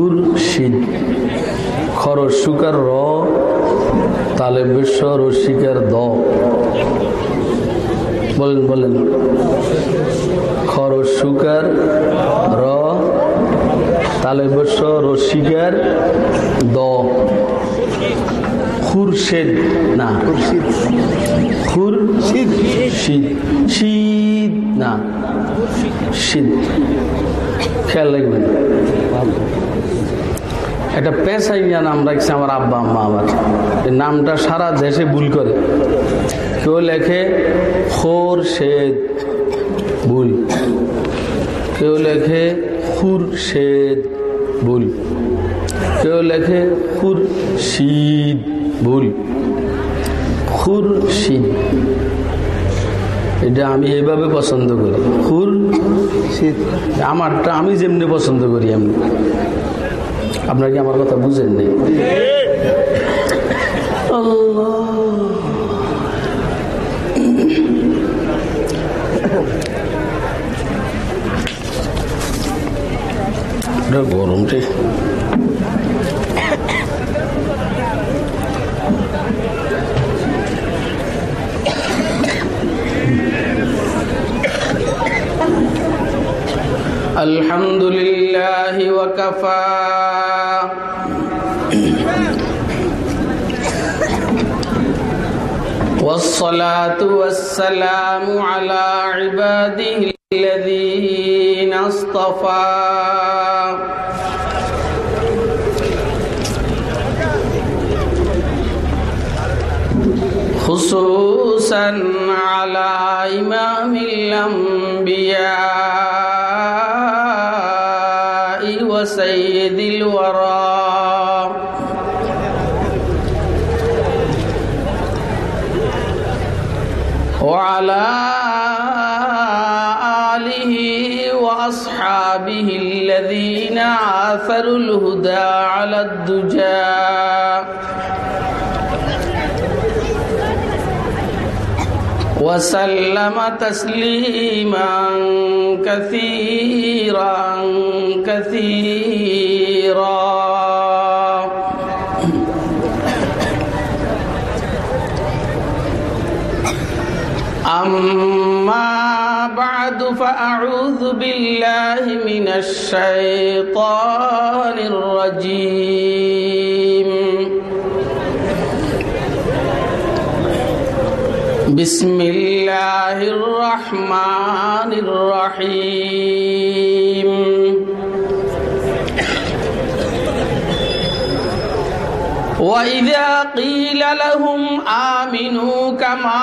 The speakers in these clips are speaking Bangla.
খুরশিদ খরশুকার র, তালে বিশ্ব রসিকার দ। বলেন বলেন। খরশুকার র, তালে বিশ্ব রসিকার দ। খুরশেদ না, খুর শীত শীত শীত না। শীত খেয়াল রাখবেন। একটা পেশাইয়া নাম রাখছে আমার আব্বা, আম্মা আমার নামটা সারা দেশে ভুল করে। কেউ লেখে, খোর শেদ ভুল। কেউ লেখে, খুর শেদ ভুল। কেউ লেখে, খুর শীত ভুল। খুর শীত এটা আমি এইভাবে পছন্দ করি। খুর শীত আমারটা আমি যেমনি পছন্দ করি এমনি। আপনার কি আমার কথা বুঝেন নেই গরমটি الحمد لله وكفى والصلاة والسلام على عباده الذين اصطفى. خصوصا على إمام الأنبياء وسيد الورى. وعلى آله وأصحابه الذين آثروا الهدى على الدجى. وسلم تسليما كثيرا كثيرا. أما بعد فأعوذ بالله من الشيطان الرجيم. بسم الله الرحمن الرحيم. وإذا قيل لهم آمنوا كما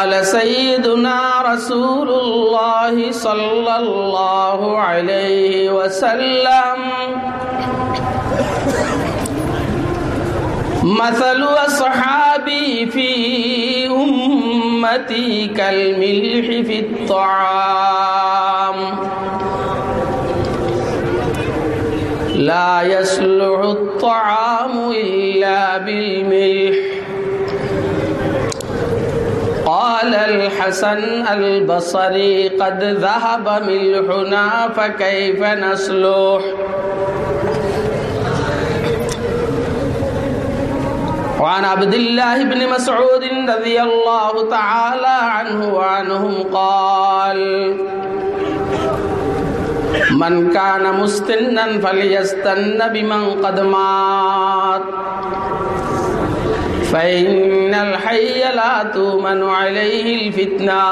وقال سيدنا رسول الله صلى الله عليه وسلم مثل أصحابي في أمتي كالملح في الطعام. لا يصلح الطعام إلا بالملح. قال الحسن البصري قد ذهب ملحنا فكيف نصلح؟ وعن عبد الله بن مسعود رضي الله تعالى عنه وعنهم قال من كان مستنا فليستن بمن قد مات. فإن الحي لا تؤمن عليه الفتنة.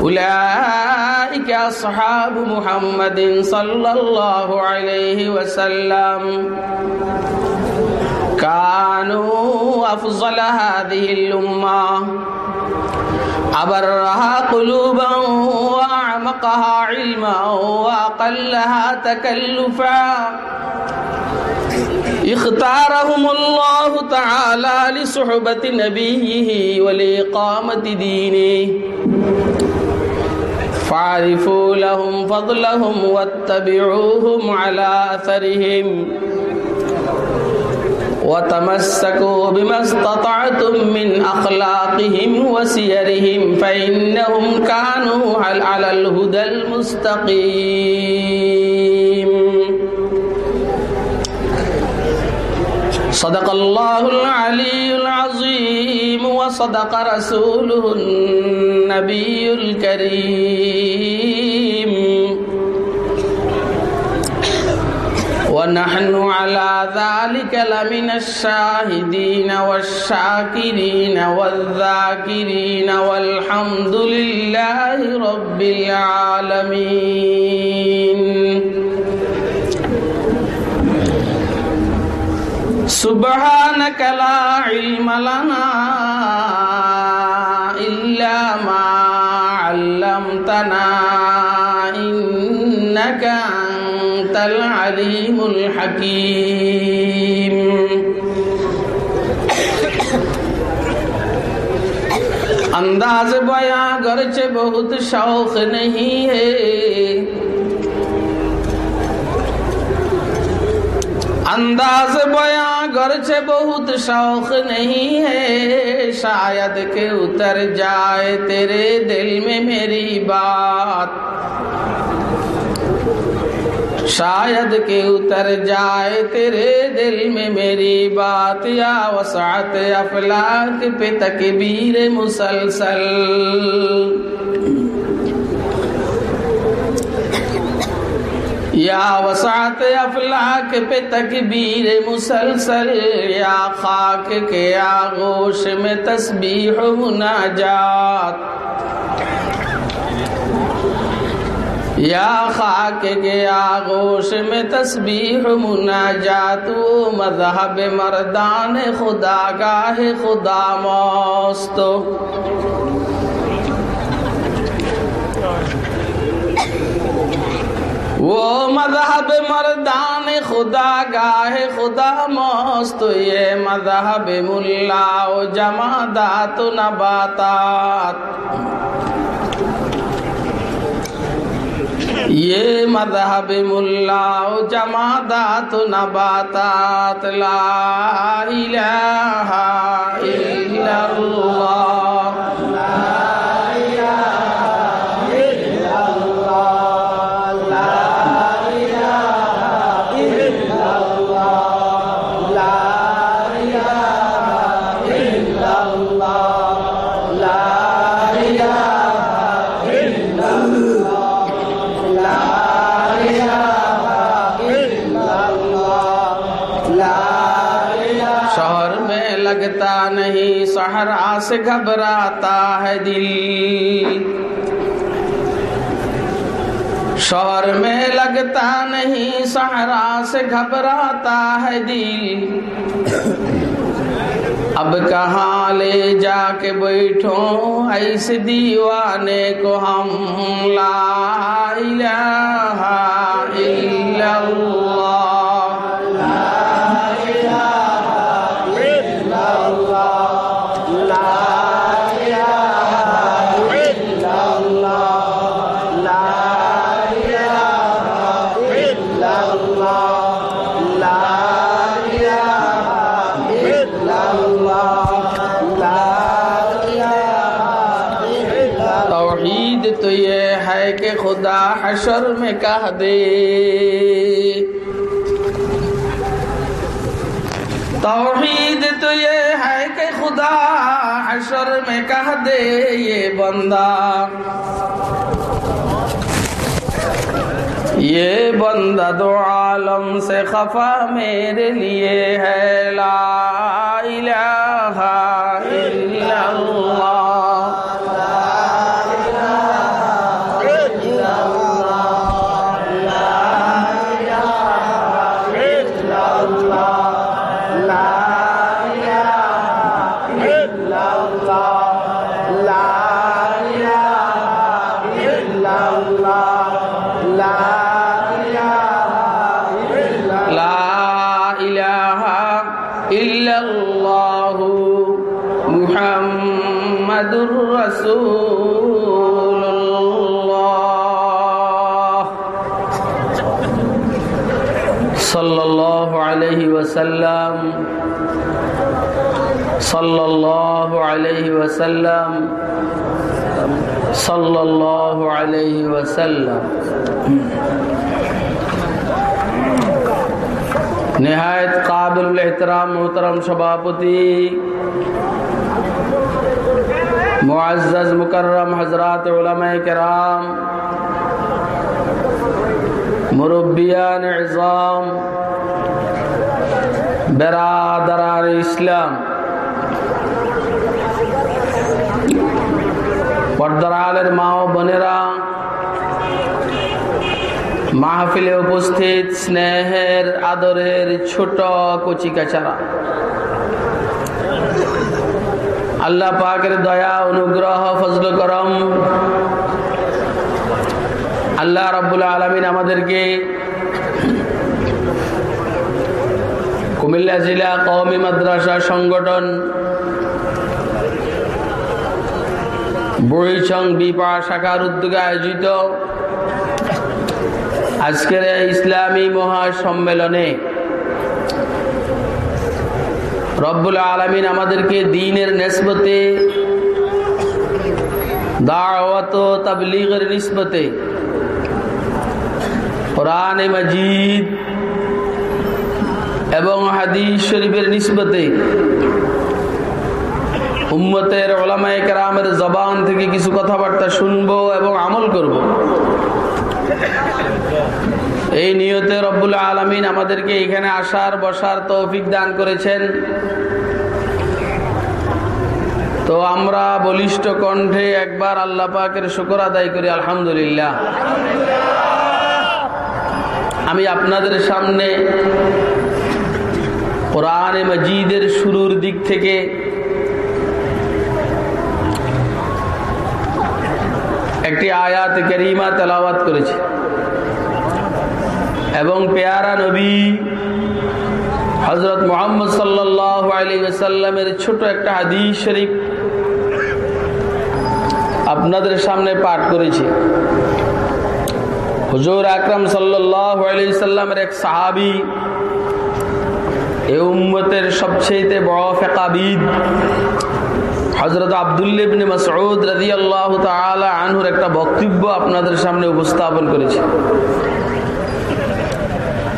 أولئك أصحاب محمد صلى الله عليه وسلم. كانوا أفضل هذه الأمة. أبرها قلوبا وأعمقها علما وأقلها تكلفا. اختارهم الله تعالى لصحبة نبيه ولإقامة دينه. فاعرفوا لهم فضلهم واتبعوهم على أثرهم. وتمسكوا بما استطعتم من أخلاقهم وسيرهم فإنهم كانوا على الهدى المستقيم. صدق الله العلي العظيم وصدق رسوله النبي الكريم. ونحن على ذلك لمن الشاهدين والشاكرين والذاكرين والحمد لله رب العالمين. سبحانك لا علم لنا إلا ما علمتنا إنك أنت العليم الحكيم انداز بیا گرچہ بہت شوق نہیں ہے انداز بیاں گرچہ بہت شوق نہیں ہے۔ شاید کہ اتر جائے تیرے دل میں میری بات۔ شاید کہ اتر جائے تیرے دل میں میری بات۔ یا وسعت افلاق پہ تکبیر مسلسل۔ یا وسعت افلاک پہ تکبیر مسلسل، یا خاک کے آغوش میں تسبیح مناجات۔ یا خاک کے آغوش میں تسبیح مناجات، وہ مذہب مردان خدا گاہ خدا موستو وہ مذہب مردان خدا گاہ خدا مست یہ مذہب ملا و جمادات و نباتات یہ مذہب ملا و جمادات و نباتات لا الہ الا اللہ سے گھبراتا ہے دل۔ شور میں لگتا نہیں، سہرا سے گھبراتا ہے دل۔ اب کہاں لے جا کے بیٹھو ایس دیوانے کو ہم لا الہ الا اللہ۔ بندہ۔ یہ بندہ دو عالم سے خفا میرے لیے ہے۔ لا الہ الا اللہ۔ وسلم صلی اللہ علیہ وسلم. نہایت قابل الاحترام، محترم سباپتی معزز، مکرم، حضرات علماء کرام، مربیان عظام، برادران اسلام পর্দার আলের মা ও বোনেরা, মাহফিলে উপস্থিত স্নেহের, আদরের ছোট কচি কাচারা। আল্লাহ পাকের দয়া, অনুগ্রহ, ফজল, করম। আল্লাহ রাব্বুল আলমিন আমাদেরকে কুমিল্লা জেলা কওমি মাদ্রাসা সংগঠন বরিচং বিপা শাখার উদ্যোগে আয়োজিত আজকের ইসলামী মহাসম্মেলনে রব্বুল আলমিন আমাদেরকে দিনের নেসবতে, দাওয়াত তাবলিগের নিসবতে, কোরআন মজিদ এবং হাদিস শরীফের নিসবতে উম্মতের ওলামায় কেরামের জবান থেকে কিছু কথাবার্তা শুনব এবং আমল করব। এই নিয়তে রব্বুল আলমিন আমাদেরকে এখানে আসার, বসার তৌফিক দান করেছেন তো আমরা বলিষ্ঠ কণ্ঠে একবার আল্লাহ পাকের শুকর আদায় করি, আলহামদুলিল্লাহ আমি আপনাদের সামনে কোরআনে মজিদের শুরুর দিক থেকে একটি আয়াত করিমা তেলাওয়াত করেছি। এবং পেয়ারা নবী হজরত মোহাম্মদ সাল্লাহ আলী সাল্লামের ছোট একটা হাদিস শরীফ আপনাদের সামনে পাঠ করেছি। হুজুর আকরম সাল্লাহ সাল্লামের এক সাহাবি এ উম্মতের সবচেয়ে বড় ফেকাবিদ। হজরত আবদুল্লিবনে মসউদ রাজি আল্লাহ আনহুর একটা বক্তব্য আপনাদের সামনে উপস্থাপন করেছি।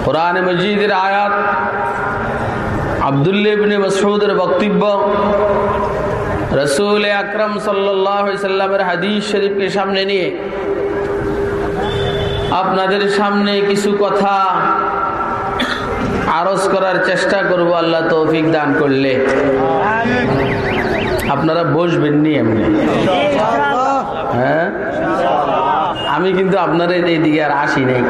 কোরআন মজিদের আয়াত আবদুল্লিবনে মসউদের বক্তব্য, রসুল আকরম সাল্লামের হাদিস শরীফকে সামনে নিয়ে আপনাদের সামনে কিছু কথা আরজ করার চেষ্টা করব, আল্লাহ তৌফিক দান করলে। আপনারা বসবেননি এমনি। হ্যাঁ? আমি কিন্তু আপনার এইদিকে আর আসি নাই।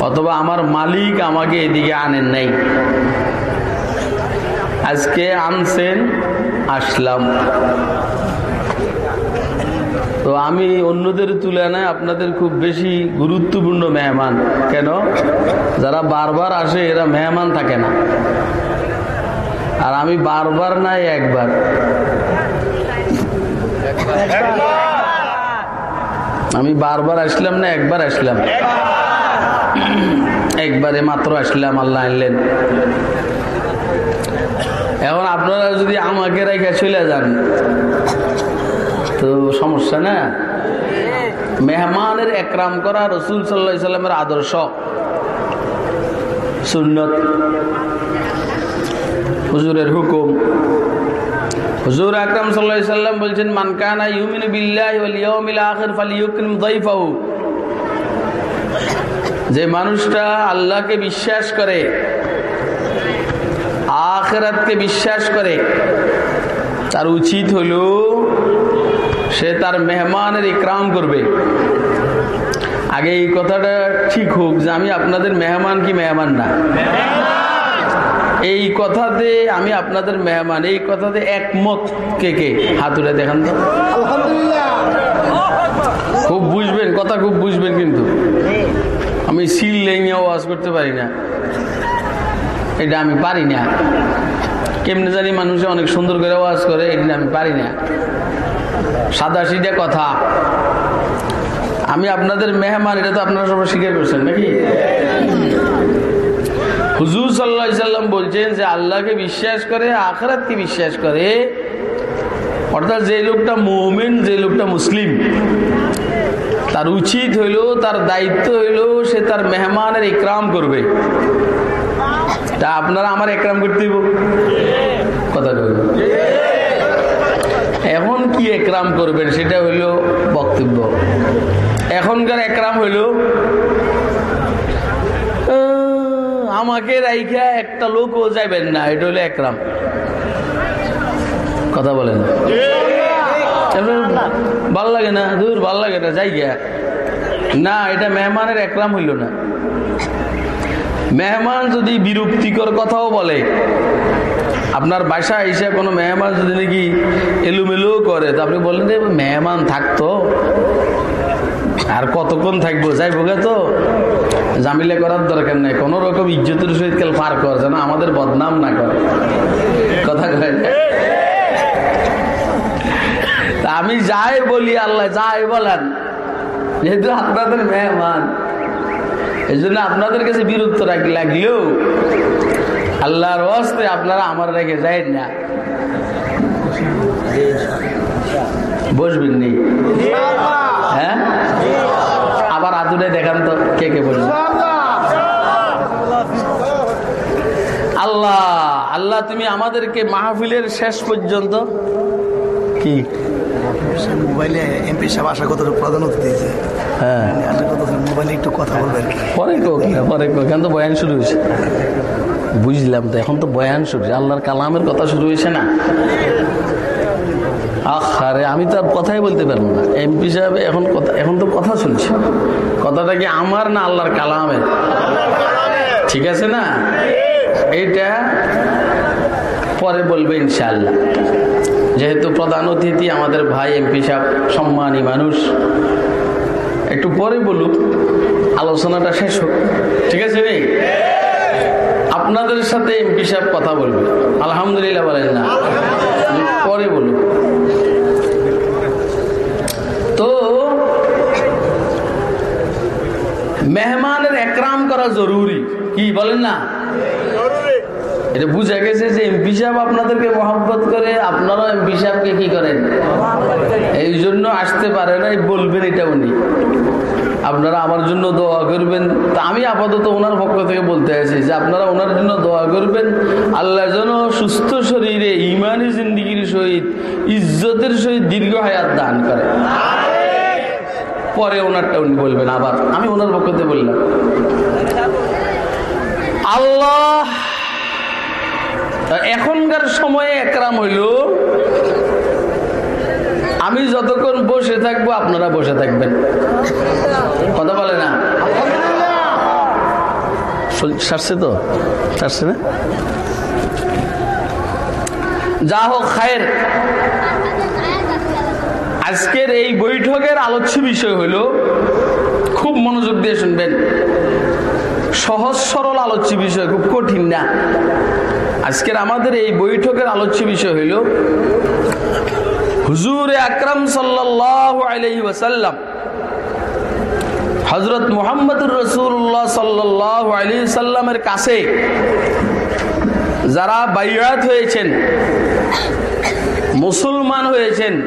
অথবা আমার মালিক আমাকে এদিকে আনেন নাই। আজকে আনছেন, আসলাম। তো আমি অন্যদের তুলনায় আপনাদের খুব বেশি গুরুত্বপূর্ণ মেহমান। কেন? যারা বারবার আসে, এরা মেহমান থাকে না। আর আমি বারবার নাই একবার। আমি বারবার আসলাম না, একবার আসলাম। একবারে মাত্র আসলাম, আল্লাহ আনলেন। এখন আপনারা যদি আমাকে রেখে চলে যান, তো সমস্যা না? মেহমানের একরাম করা রসুল সাল্লা সাল্লামের আদর্শ। সুন্নত। হুজুরের হুকুম। হুজুর আকরাম সাল্লাহ সাল্লাম বলছেন মানকানা ইউমিন বিল্লাহ যে মানুষটা আল্লাহকে বিশ্বাস করে, আখেরাতকে বিশ্বাস করে, তার উচিত হলো সে তার মেহমানের ইকরাম করবে। আগে এই কথাটা ঠিক হোক যে আমি আপনাদের মেহমান কি মেহমান না? এই কথাতে আমি আপনাদের মেহমান এই কথাতে একমত কে কে? হাতুড়ে দেখান তো। খুব বুঝবেন কথা খুব বুঝবেন কিন্তু। আমি সিল লেঙে ওয়াজ করতে পারি না। এটা আমি পারি না। কেমনে জানি মানুষে অনেক সুন্দর করে ওয়াজ করে এটা আমি পারি না। সাদা সিধে কথা। আমি আপনাদের মেহমান এটা তো আপনারা সবাই স্বীকার করছেন নাকি? হুজুর সাল্লাহ সাল্লাম বলছেন যে আল্লাহকে বিশ্বাস করে, আখরাতকে বিশ্বাস করে। অর্থাৎ যে লোকটা মুমিন, যে লোকটা মুসলিম, তার উচিত হইল, তার দায়িত্ব হইল, সে তার মেহমানের ইকরাম করবে। তা আপনারা আমার একরাম করতে কথা কইব। এখন কি একরাম করবেন সেটা হইল বক্তব্য। এখনকার একরাম হইল আমাকে রাইখা একটা লোকও যাইবেন না, এটা হলো একরাম। কথা বলেন। ভালো লাগে না? দূর ভালো লাগে না, যাই গিয়া। না, এটা মেহমানের একরাম হইল না। মেহমান যদি বিরক্তিকর কথাও বলে, আপনার বাসা এসে কোনো মেহমান যদি নাকি এলোমেলো করে, তো আপনি বললেন যে, মেহমান থাকতো? আর কতক্ষণ থাকব? যাই গে তো। জামিলে করার দরকার নেই। কোন রকম ইজ্জতের সহিত কাল পার কর, যেন আমাদের বদনাম না করে। কথা কয় আমি যাই বলি আল্লাহ, যাই বলেন। যেহেতু আপনাদের মেহমান এই জন্য আপনাদের কাছে বিরক্ত লাগলেও আল্লাহর হস্তে আপনারা আমার রেখে যায় না। বসবেন নি? হ্যাঁ? আবার আদুরে দেখান তো কে কে বলবেন আল্লাহ আল্লাহ তুমি আমাদেরকে মাহফিলের শেষ পর্যন্ত কি? মোবাইলে এমপি সাহেব আশা কত প্রাধান্য দিয়েছে। হ্যাঁ। মোবাইলে একটু কথা বলবে আর কি। পরে কো কি পরে কো এখন তো বয়ান শুরু হয়েছে। বুঝলাম তো এখন তো বয়ান শুরু আল্লাহর কালামের কথা শুরু হয়েছে না? আরে আমি তো আর কথাই বলতে পারব না। এমপি সাহেব এখন কথা এখন তো কথা শুনছি। কথাটা কি আমার না আল্লাহর কালামের ঠিক আছে না? এইটা পরে বলবে ইনশাল্লাহ যেহেতু প্রধান অতিথি আমাদের ভাই এমপি সাহেব, সম্মানী মানুষ, একটু পরে বলুক, আলোচনাটা শেষ হোক। ঠিক আছে নেই আপনাদের সাথে এমপি সাহেব কথা বলবে। আলহামদুলিল্লাহ বলেন না। পরে বলুন। তো মেহমানের একরাম করা জরুরি। কি বলেন না? এটা বুঝা গেছে যে এমপি সাহেব আপনাদেরকে মহব্বত করে আপনারাও এমপি সাহেবকে কি করেন? এই জন্য আসতে পারে না বলবেন এটা উনি। আপনারা আমার জন্য দোয়া করবেন। তা আমি আপাতত ওনার পক্ষ থেকে বলতে আছি যে আপনারা ওনার জন্য দোয়া করবেন। আল্লাহ যেন সুস্থ শরীরে ইমানি জিন্দিগির সহিত, ইজ্জতের সহিত দীর্ঘ হায়াত দান করে। পরে ওনারটা উনি বলবেন আবার। আমি ওনার পক্ষ থেকে বললাম। আল্লাহ, এখনকার সময়ে একরাম হইল আমি যতক্ষণ বসে থাকব, আপনারা বসে থাকবেন। কথা বলে না? সারছে তো? সারছে না? যা হোক, খায়ের। আজকের এই বৈঠকের আলোচ্য বিষয় হইল, খুব মনোযোগ দিয়ে শুনবেন। সহজ, সরল আলোচ্য বিষয়, খুব কঠিন না। আজকের আমাদের এই বৈঠকের আলোচ্য বিষয় হইল হুজুর আকরম ওয়াসাল্লাম হজরত মোহাম্মদুর রসুল্লাহ সাল্লাহ আলী সাল্লামের কাছে যারা বাইরাত হয়েছেন মুসলমান হয়েছেন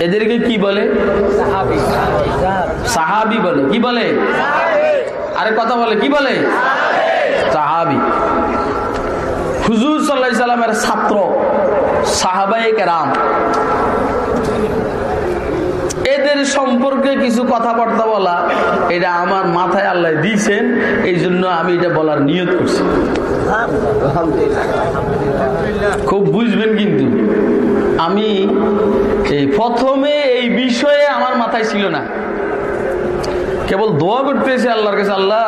এদেরকে কি বলে? সাহাবি। বলে। কি বলে? আরে কথা বলে কি বলে? সাহাবি। হুজুর সাল্লাহ সাল্লামের ছাত্র। সাহাবাই এদের সম্পর্কে কিছু কথাবার্তা বলা, এটা আমার মাথায় আল্লাহ দিয়েছেন, এই জন্য আমি এটা বলার নিয়ত করছি। খুব বুঝবেন কিন্তু, আমি প্রথমে এই বিষয়ে আমার মাথায় ছিল না। কেবল দোয়া করতেছি আল্লাহর কাছে আল্লাহ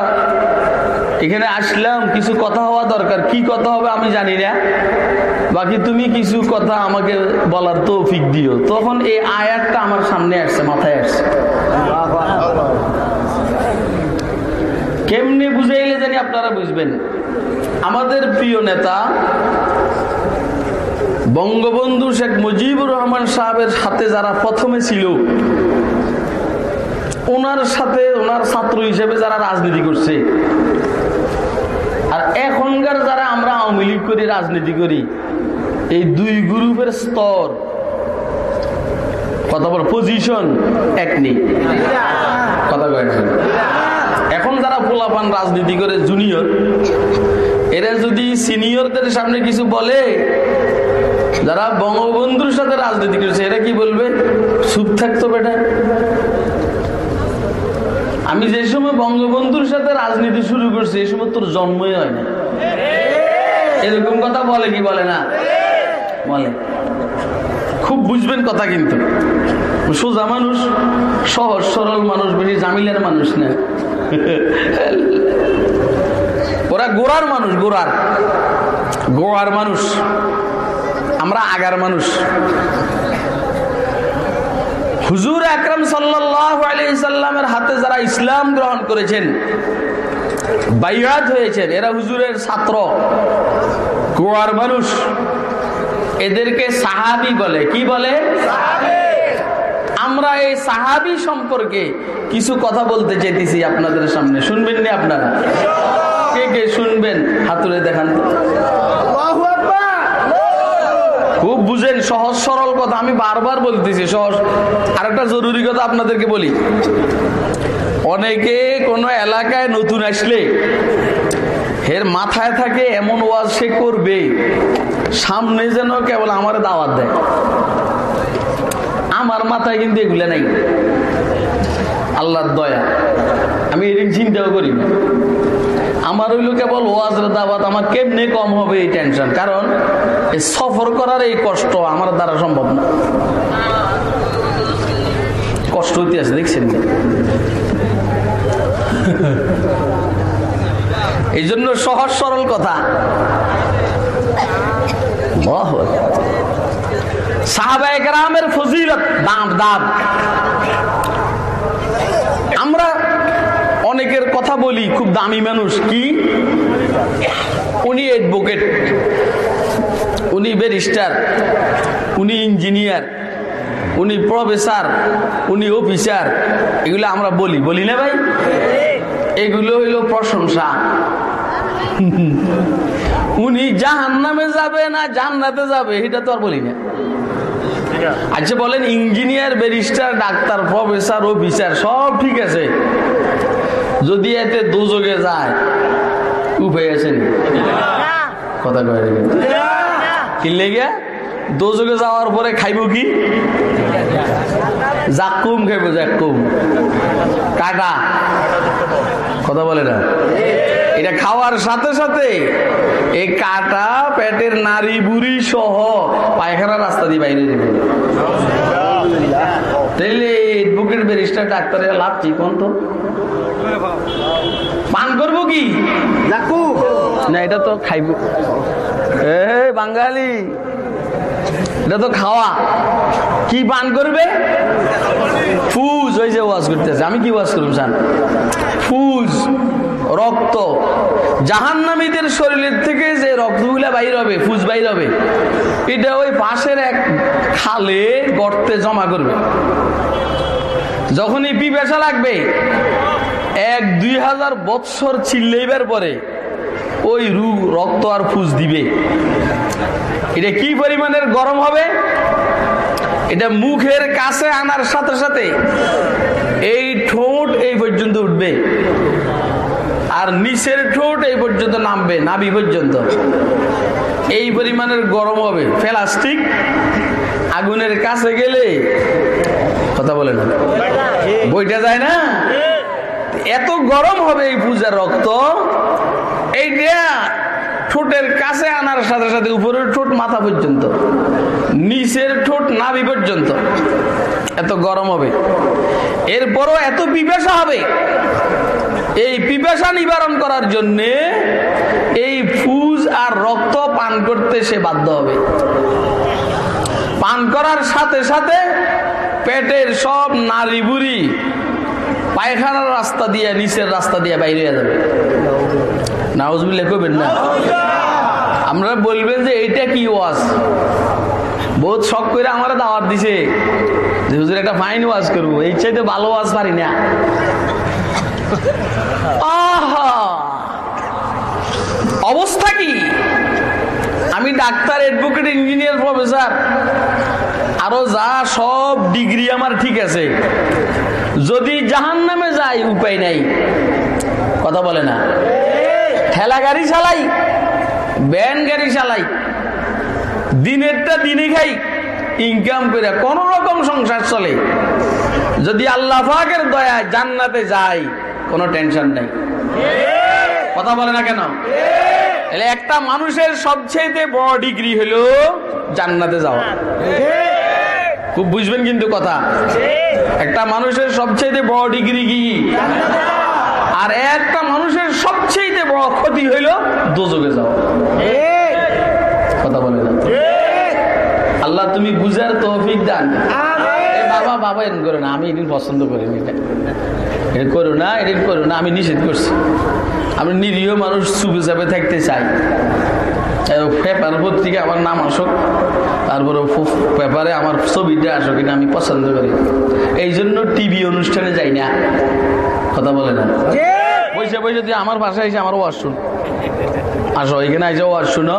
এখানে আসলাম, কিছু কথা হওয়া দরকার। কি কথা হবে আমি জানি না। বাকি তুমি কিছু কথা আমাকে বলার তৌফিক দিও। তখন এই আয়াতটা আমার সামনে আসছে, মাথায় আসছে। কেমনে বুঝাইলে জানি আপনারা বুঝবেন। আমাদের প্রিয় নেতা বঙ্গবন্ধু শেখ মুজিবুর রহমান সাহেবের সাথে যারা প্রথমে ছিল, ওনার সাথে, ওনার ছাত্র হিসেবে যারা রাজনীতি করছে আর এখনকার যারা আমরা আওয়ামী লীগ করি, রাজনীতি করি, এই দুই গ্রুপের স্তর, কথা বল পজিশন এক নেই কথা কয় এখন যারা পোলাপান রাজনীতি করে জুনিয়র এরা যদি সিনিয়রদের সামনে কিছু বলে, যারা বঙ্গবন্ধুর সাথে রাজনীতি করেছে, এরা কি বলবে? চুপ থাকতো বেটা। আমি যে সময় বঙ্গবন্ধুর সাথে রাজনীতি শুরু করছি, এই সময় তোর জন্মই হয় না এরকম কথা বলে কি বলে না? বলে। খুব বুঝবেন কথা কিন্তু। সোজা মানুষ, সহজ সরল মানুষ, বেশি জামিলের মানুষ না। ওরা গোড়ার মানুষ, গোড়ার। গোয়ার মানুষ। আমরা আগার মানুষ। হুজুর আকরম সাল্লামের হাতে যারা ইসলাম গ্রহণ করেছেন হয়েছেন এরা হুজুরের ছাত্র গোয়ার মানুষ। এদেরকে সাহাবি বলে। কি বলে? আমরা এই সাহাবি সম্পর্কে কিছু কথা বলতে চাইতেছি আপনাদের সামনে। শুনবেন নি আপনারা? কে কে শুনবেন? হাতুড়ে দেখান খুব বুঝেন সহজ সরল। কথা আমি বারবার বলতেছি, সহজ। আরেকটা জরুরি কথা আপনাদেরকে বলি। অনেকে কোনো এলাকায় নতুন আসলে এর মাথায় থাকে এমন ওয়াজ সে করবে, সামনে যেন কেবল আমার দাওয়াত দেয়। আমার মাথায় কিন্তু এগুলো নাই। আল্লাহর দয়া। আমি এদিন চিন্তাও করি না। আমার হইল কেবল ওয়াজের দাওয়াত, আমার কেমনে কম হবে এই টেনশন কারণ এই সফর করার এই কষ্ট আমার দ্বারা সম্ভব না। কষ্ট আছে দেখছেন? এই জন্য সহজ সরল কথা। বাহ। সাহাবায়ে কেরামের ফজিলত দাম দাম আমরা অনেকের কথা বলি, খুব দামি মানুষ। কি? উনি অ্যাডভোকেট উনি ব্যারিস্টার উনি ইঞ্জিনিয়ার উনি প্রফেসর উনি অফিসার এগুলো আমরা বলি বলি না ভাই? এগুলো হইল প্রশংসা। উনি জাহান নামে যাবে না জান্নাতে যাবে এটা তো আর বলি না। আচ্ছা বলেন engineer barrister doctor professor officer সব ঠিক আছে। যদি এতে দুযোগে যায় উপায় আছেন কথা কয় রে। কি লেগে দোযোগে যাওয়ার পরে খাইব কি? জাকুম খাইব জাকুম কাটা কথা বলে না। এটা খাওয়ার সাথে সাথে এই কাটা, পেটের নারী বুড়ি সহ পায়খানা রাস্তা দিয়ে বাইরে দেবে তাইলে এডভোকেট ব্যারিস্টার ডাক্তারের লাভ কি কোন তো? পান করব কি? না এটা তো খাইব। এ বাঙালি এটা তো খাওয়া। কি পান করবে? ফুজ ওই যে ওয়াজ করতেছে। আমি কি ওয়াজ করব জান ফুজ রক্ত। জাহান্নামীদের শরীরের থেকে যে রক্তগুলা বাইর হবে ফুজ বাইর হবে, এটা ওই পাশের এক খালে গর্তে জমা করবে। যখনই পিপাসা লাগবে, এক দুই হাজার বৎসর চিল্লাইবার পরে ওই রু রক্ত আর ফুজ দিবে। এটা কি পরিমাণের গরম হবে? এটা মুখের কাছে আনার সাথে সাথে এই ঠোঁট এই পর্যন্ত উঠবে। আর নিচের ঠোঁট এই পর্যন্ত নামবে, নাভি পর্যন্ত। এই পরিমাণের গরম হবে, প্লাস্টিক। আগুনের কাছে গেলে কথা বলে না। বইটা যায় না? এত গরম হবে এই পূজার রক্ত। এইটা ঠোঁটের কাছে আনার সাথে সাথে উপরের ঠোঁট মাথা পর্যন্ত, নিচের ঠোঁট নাভি পর্যন্ত। এত গরম হবে। এরপরও এত পিপাসা হবে। এই পিপাসা নিবারণ করার জন্য এই ফুজ আর রক্ত পান করতে সে বাধ্য হবে। পান করার সাথে সাথে পেটের সব নারী বুড়ি পায়খানার রাস্তা দিয়ে, নিচের রাস্তা দিয়ে বাইরে যাবে। নাউজবিল্লা কবেন না? আমরা বলবেন যে এইটা কি ওয়াজ? বহুত শখ করে আমার দাওয়াত দিছে হুজুর, একটা ফাইন ওয়াজ করব। এই চাইতে ভালো ওয়াজ পারি না। অবস্থা কি? আমি ডাক্তার অ্যাডভোকেট ইঞ্জিনিয়ার প্রফেসর আরও যা সব ডিগ্রি আমার ঠিক আছে। যদি জাহান নামে যাই, উপায় নাই। কথা বলে না। ঠেলা গাড়ি চালাই ব্যান গাড়ি চালাই, দিনেরটা দিনে খাই ইনকাম করে কোন রকম সংসার চলে। যদি আল্লাহ দয়া জান্নাতে যাই কোনো টেনশন নাই। কথা বলে না কেন? তাহলে একটা মানুষের সবচেয়ে বড় ডিগ্রি হলো জান্নাতে যাওয়া। খুব বুঝবেন কিন্তু কথা। একটা মানুষের সবচেয়ে বড় ডিগ্রি কি? আর একটা মানুষের সবচেয়ে বড় ক্ষতি হইল দোজকে যাওয়া। কথা বলে না। আল্লাহ তুমি বুঝার দান। এ বাবা বাবা এরকম করো না, আমি এদিন পছন্দ করি এটা এটা করো না এদিন করো না, আমি নিষেধ করছি। আমি নিরীহ মানুষ চুপে চাপে থাকতে চাই। পেপার পত্রিকা আমার নাম আসুক, তারপরে পেপারে আমার ছবিটা আসুক, এটা আমি পছন্দ করি। এই জন্য টিভি অনুষ্ঠানে যাই না। কথা বলে না। বসে বসে তুই আমার বাসায় এসে আমার ওয়াজ শুন। আসো, এখানে এসে ওয়াজ শুনো।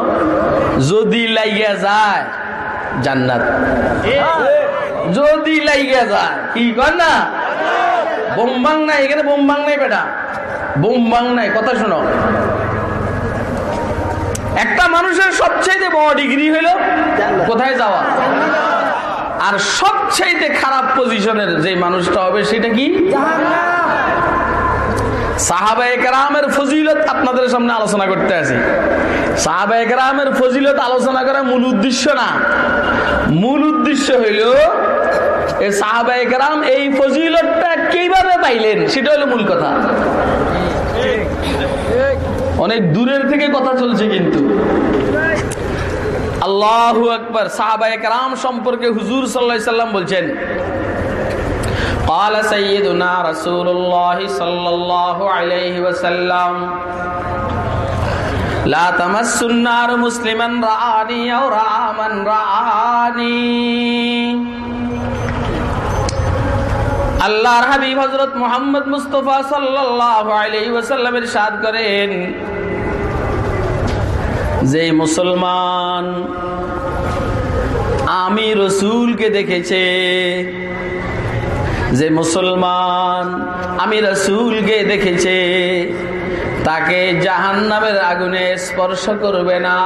যদি লাইগা যায় জান্নাত। যদি লাইগে যায়, কি কর না? বোমবাং নাই, এখানে বোমবাং নাই বেটা। বোমবাং নাই, কথা শোনো। একটা মানুষের সবচেয়ে বড় ডিগ্রি হইল কোথায় যাওয়া? আর সবচেয়ে খারাপ পজিশনের যে মানুষটা হবে সেটা কি? সাহাবাহামের ফজিলত আপনাদের সামনে আলোচনা করতে আছি সাহাবাহামের ফজিলত আলোচনা করা মূল উদ্দেশ্য না। মূল উদ্দেশ্য হইল এই সাহাবাহাম এই ফজিলতটা কীভাবে পাইলেন, সেটা হলো মূল কথা। অনেক দূরের থেকে কথা চলছে কিন্তু। আল্লাহ আকবর সাহাবাহাম সম্পর্কে হুজুর সাল্লাহ সাল্লাম বলছেন قال سيدنا رسول الله صلى الله عليه وسلم لا تمس النار مسلما رآني أو رأى من رآني আল্লাহর হাবিব হজরত মোহাম্মদ মুস্তফা সাল্লাল্লাহু আলাইহি ওয়াসাল্লামের সাদ করেন যে মুসলমান আমি রসুলকে দেখেছে যে মুসলমান আমি রসুলকে দেখেছে, তাকে জাহান নামের আগুনে স্পর্শ করবে না।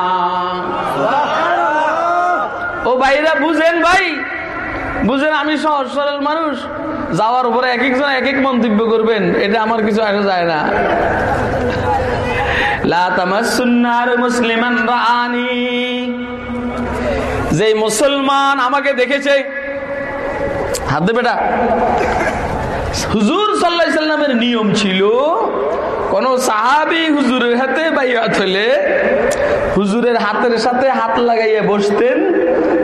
ও ভাইরা, বুঝেন ভাই? বুঝেন, আমি সহজ সরল মানুষ। যাওয়ার উপরে এক একজন এক এক মন্তব্য করবেন, এটা আমার কিছু আসা যায় না। মুসলিমান যে মুসলমান আমাকে দেখেছে হাত দে বেটা। হুজুর সাল্লাহ সাল্লামের নিয়ম ছিল কোন সাহাবি হুজুরের হাতে বাইয়াত হলে হুজুরের হাতের সাথে হাত লাগাইয়া বসতেন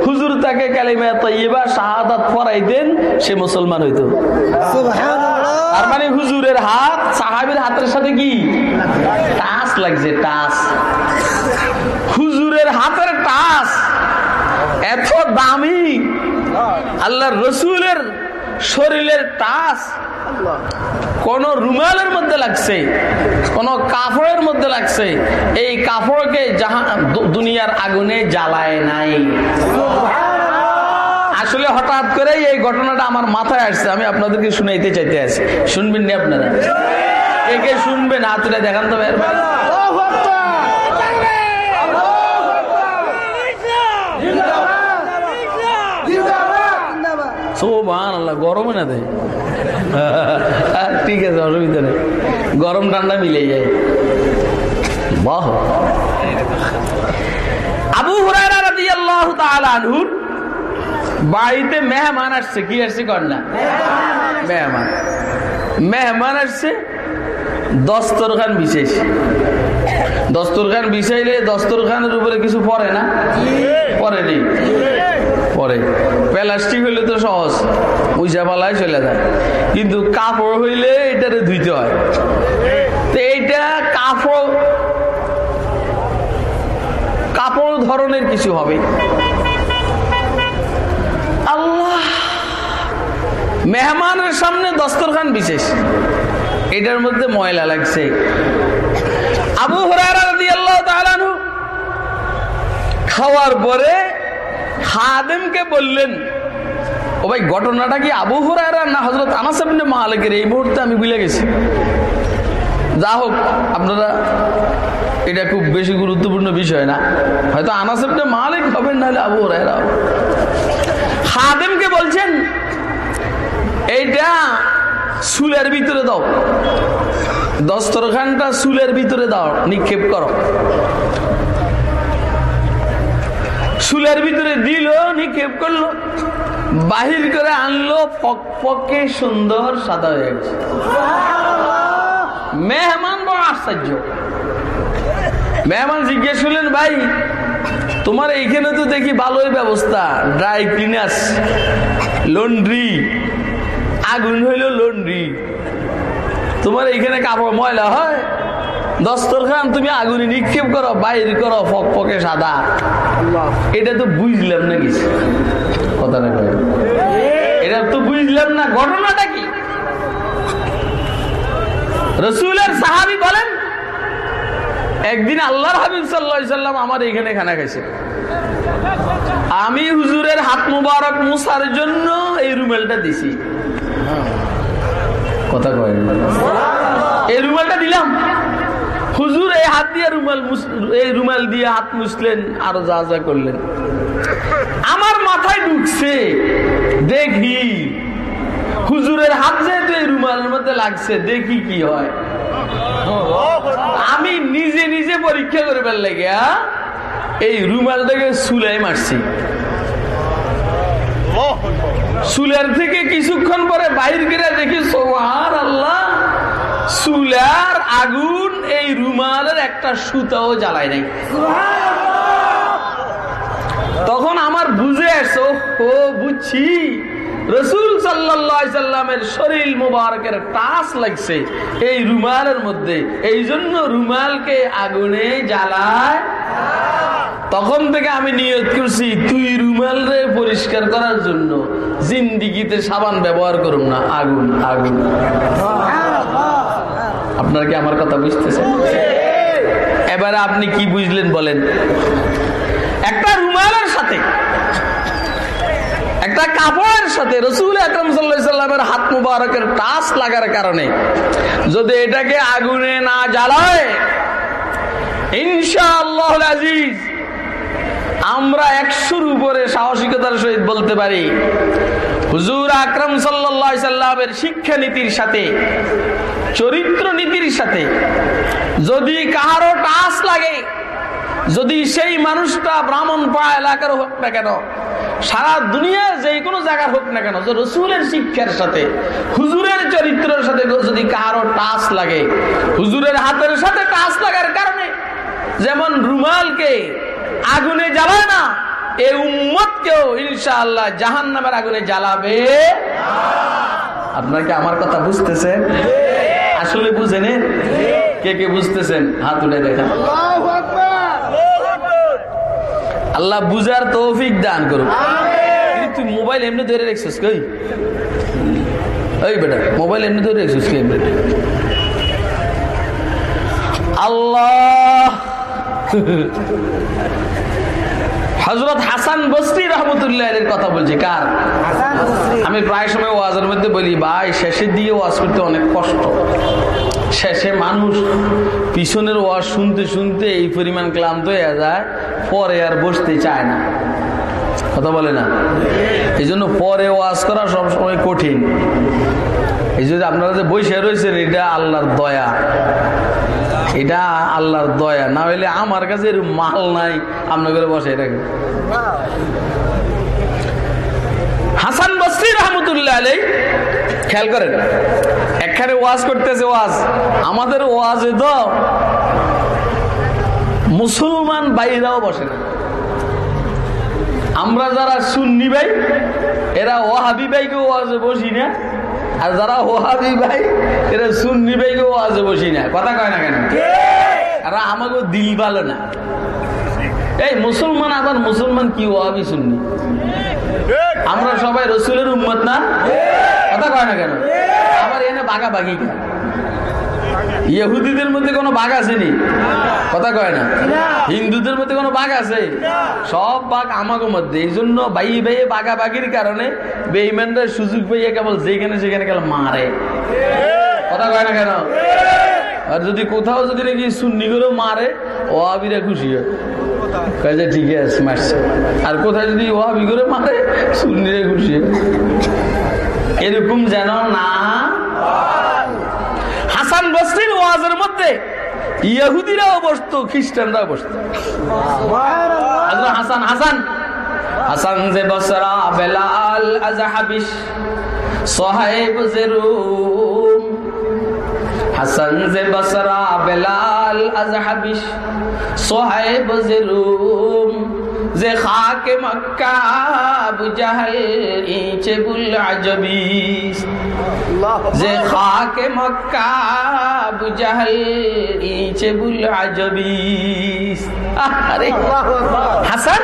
হুজুর তাকে কালিমা তৈবা শাহাদাত পড়াইতেন সে মুসলমান হইত। তার মানে হুজুরের হাত সাহাবির হাতের সাথে কি? টাচ লাগছে টাচ। হুজুরের হাতের টাচ এত দামি আল্লাহর রসুলের শরীরের টাচ কোন রুমালের মধ্যে লাগছে কোন কাপড়ের মধ্যে লাগছে এই কাপড়কে যাহা দুনিয়ার আগুনে জ্বালায় নাই। আসলে হঠাৎ করে এই ঘটনাটা আমার মাথায় আসছে আমি আপনাদেরকে শুনাইতে চাইতে আছি। শুনবেন নি আপনারা? কে কে শুনবেন হাতুটা দেখান তো গরমে না দেয় ঠিক আছে, অসুবিধা নেই। গরম ঠান্ডা মিলে যায়। বাহ। আবু হুরায়রাহুর বাড়িতে মেহমান আসছে। কি আসছে কন্যা মেহমান। মেহমান আসছে, দস্তরখান বিছাইছে দস্তরখান বিছাইলে দস্তরখানের উপরে কিছু পরে না? পরে নেই। পরে। প্লাস্টিক হইলে তো সহজ উইসা পালায় চলে যায়। কিন্তু কাপড় হইলে এটারে ধুইতে হয়। তো এইটা কাপড় কাপড় ধরনের কিছু হবে। মেহমানের সামনে দস্তরখান বিশেষ। এটার মধ্যে ময়লা লাগছে। আবু আল্লাহ খাওয়ার পরে খাদেমকে বললেন, ও ভাই, ঘটনাটা কি আবু হরারা না হজরত আনাসাবিন মালিকের? এই মুহূর্তে আমি ভুলে গেছি। যা হোক, আপনারা, এটা খুব বেশি গুরুত্বপূর্ণ বিষয় না। হয়তো আনাসেবনে মালিক হবেন, নাহলে আবু হরাইরা খাদেমকে বলছেন, এইটা সুলের ভিতরে দাও। দস্তরখানটা সুলের ভিতরে দাও, নিক্ষেপ করো। সুলের ভিতরে দিল, নিক্ষেপ করল। বাহির করে আনলো ফক ফকে সুন্দর সাদা হয়ে গেছে। মেহমান বড় আশ্চর্য। মেহমান জিজ্ঞেস করলেন, ভাই, তোমার এইখানে তো দেখি ভালোই ব্যবস্থা ড্রাই ক্লিনার্স লন্ড্রি আগুন হইল লন্ড্রি তোমার এইখানে কাপড় ময়লা হয়? দস্তরখান তুমি আগুনে নিক্ষেপ করো বাইর করো ফক ফকে সাদা। এটা তো বুঝলাম না কিছু। কথাটা কয়। এটা তো বুঝলাম না, ঘটনাটা কি? রসুলের সাহাবি বলেন, একদিন আল্লাহর হাবিব সাল্লাম আমার এখানে খানা খাইছে। আমি হুজুরের হাত মুবারক মুসার জন্য এই রুমেলটা দিছি। কথা কয়। এই রুমালটা দিলাম। হুজুর, এই হাত দিয়ে রুমাল এই রুমাল দিয়ে হাত মুছলেন আরও যা যা করলেন। আমার মাথায় ঢুকছে, দেখি। হুজুরের হাত যেহেতু এই রুমালের মধ্যে লাগছে, দেখি কি হয়। আমি নিজে নিজে পরীক্ষা করবার লাগে এই রুমালটাকে সুলাই মারছি। সুলের থেকে কিছুক্ষণ পরে বাইর করে দেখি সোহার আল্লাহ। সুলার আগুন এই রুমালের একটা সুতাও জ্বালায় নাই। তখন আমার বুঝে আসো ও বুঝছি। রসুল সাল্লামের শরীর মুবারকের টাস লাগছে এই রুমালের মধ্যে। এই জন্য রুমালকে আগুনে জ্বালায়। তখন থেকে আমি নিয়ত করছি, তুই রুমাল রে পরিষ্কার করার জন্য জিন্দিগিতে সাবান ব্যবহার করুন না, আগুন আগুন। আপনার কি আমার কথা বুঝতেছেন? এবারে আপনি কি বুঝলেন বলেন? একটা রুমালের সাথে, একটা কাপড়ের সাথে রসুল আকরম সাল্লামের হাত মুবারকের টাচ লাগার কারণে যদি এটাকে আগুনে না জ্বালায়, ইনশাআল্লাহ আজিজ আমরা একশোর উপরে সাহসিকতার সহিত বলতে পারি। হুজুর আকরম সাল্লামের শিক্ষা নীতির সাথে চরিত্র নীতির সাথে, যদি কাহারও টাচ লাগে, যদি সেই মানুষটা ব্রাহ্মণ পাড়া এলাকার হোক না কেন, সারা দুনিয়ার যে কোনো জায়গার হোক না কেন রসুলের শিক্ষার সাথে, হুজুরের চরিত্রের সাথে যদি কাহারও টাচ লাগে, হুজুরের হাতের সাথে টাচ লাগার কারণে, যেমন রুমালকে আগুনে জ্বালায় না এই উম্মত কেউ ইনশাআল্লাহ জাহান নামের আগুনে জ্বালাবে। আপনাকে আমার কথা বুঝতেছেন? আসলে বুঝেন? কে কে বুঝতেছেন? হাত উঠে দেখেন। আল্লাহ বুঝার তৌফিক দান করুন তুই মোবাইল এমনি ধরে রেখছিস কই? ওই বেটা মোবাইল এমনি ধরে রেখছিস কই? আল্লাহ। হজরত হাসান বস্তি রহমতুল্লাহ এর কথা বলছি কার? আমি প্রায় সময় ওয়াজের মধ্যে বলি ভাই শেষের দিকে ওয়াজ করতে অনেক কষ্ট। শেষে মানুষ পিছনের ওয়াজ শুনতে শুনতে এই পরিমাণ ক্লান্ত হয়ে যায় পরে আর বসতে চায় না। কথা বলে না? এই জন্য পরে ওয়াজ করা সবসময় কঠিন। এই যদি আপনারা যে বসে রয়েছেন এটা আল্লাহর দয়া। এটা আল্লাহর দয়া, না হইলে আমার কাছে মাল নাই। আপনার করে বসে রাখেন হাসান বসরি রহমতুল্লাহ আলাই খেয়াল করেন, একখানে ওয়াজ করতেছে ওয়াজ। আমাদের ওয়াজে তো মুসলমান বাইরাও বসে না। আমরা যারা সুন্নি ভাই, এরা ওহাবি ভাইকে ওয়াজে বসি না। আর যারা ওহাবি ভাই এরা সুন্নি ভাইকে ওয়াজে বসি না। কথা কয় না কেন? আর আমাকে দিল ভালো না। এই মুসলমান আবার মুসলমান কি ওহাবি সুন্নি? আমরা সবাই রসুলের উম্মত না? কথা কয় না কেন? আবার এনে বাঘা বাঘি কেন ইহুদিদের মধ্যে কোনো বাঘ আছে নি কথা কয় না? হিন্দুদের মধ্যে কোনো বাঘ আছে? সব বাঘ আমাকে মধ্যে। এই জন্য ভাই ভাই বাঘা বাঘির কারণে বেইমানরা সুযোগ পাইয়ে কেবল যেখানে সেখানে কেবল মারে। কথা কয় না কেন? আর যদি কোথাও যদি নাকি সুন্নি করে মারে ও আবিরা খুশি হয়। কয় ঠিক আছে মারছে। আর কোথায় যদি ও আবি করে মারে সুন্নিরে খুশি হয়। এরকম যেন না হাসান বস্তির ওয়াজের মধ্যে ইহুদিরাও বসতো খ্রিস্টানরাও বসতো। হাসান হাসান। হাসান যে বসরা বেলাল আজহাবিশ সোহাইব জেরুম হাসান যে বসরা বেলাল আজহাবিশ সোহাইব জেরুম যে খাকে মক্কা বুজাহল ইচে বুল আজবিস যে খাকে মক্কা বুজাহল ইচে বুল আজবিস আরে হাসান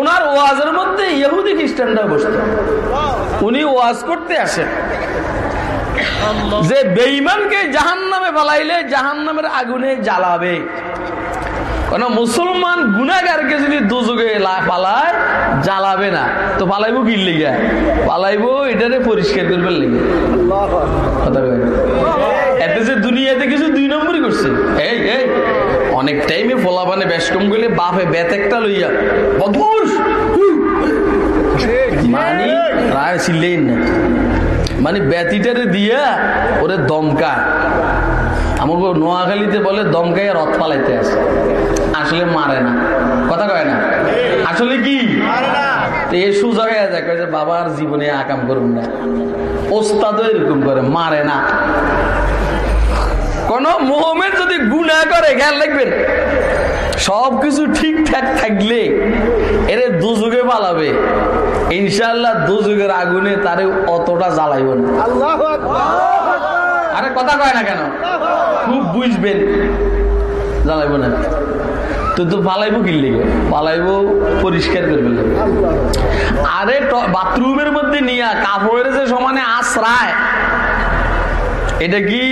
ওনার ওয়াজের মধ্যে ইহুদি খ্রিস্টানরা বসত। উনি ওয়াজ করতে আসেন। যে বেইমানকে জাহান নামে পালাইলে জাহান নামের আগুনে জ্বালাবে। কোন মুসলমান গুনাগারকে যদি দুযোগে পালায় জ্বালাবে না। তো পালাইবো কি লেগে? পালাইবো এটারে পরিষ্কার করবার লেগে। এতে যে দুনিয়াতে কিছু দুই নম্বরই করছে। এই এই, অনেক টাইমে ফোলাবানে বেশ কম গেলে বাপে বেত একটা লইয়া, বদমাস! মানে রায় ছিলেন না। মানে ব্যতিটারে দিয়া ওরে দমকা। আমাকে নোয়াখালীতে বলে দমকাইয়া রথ পালাইতে আসে আসলে মারে না। কথা কয় না? আসলে কি? এ যে বাবার জীবনে আকাম করুন না। ওস্তাদও এরকম করে মারে না। কোন মোহামের যদি গুণা করে খেয়াল রাখবেন সবকিছু ঠিকঠাক থাকলে এর দুযুগে পালাবে। ইনশাল্লাহ দুযুগের আগুনে তারে অতটা জ্বালাইব না। আরে কথা কয় না কেন? খুব বুঝবেন জ্বালাইব না। তো তো পালাইবো কিনলি পালাইবো পরিষ্কার করবে আরে বাথরুমের মধ্যে নিয়া, কাপড়ের যে সমানে আশ্রায় এটা কি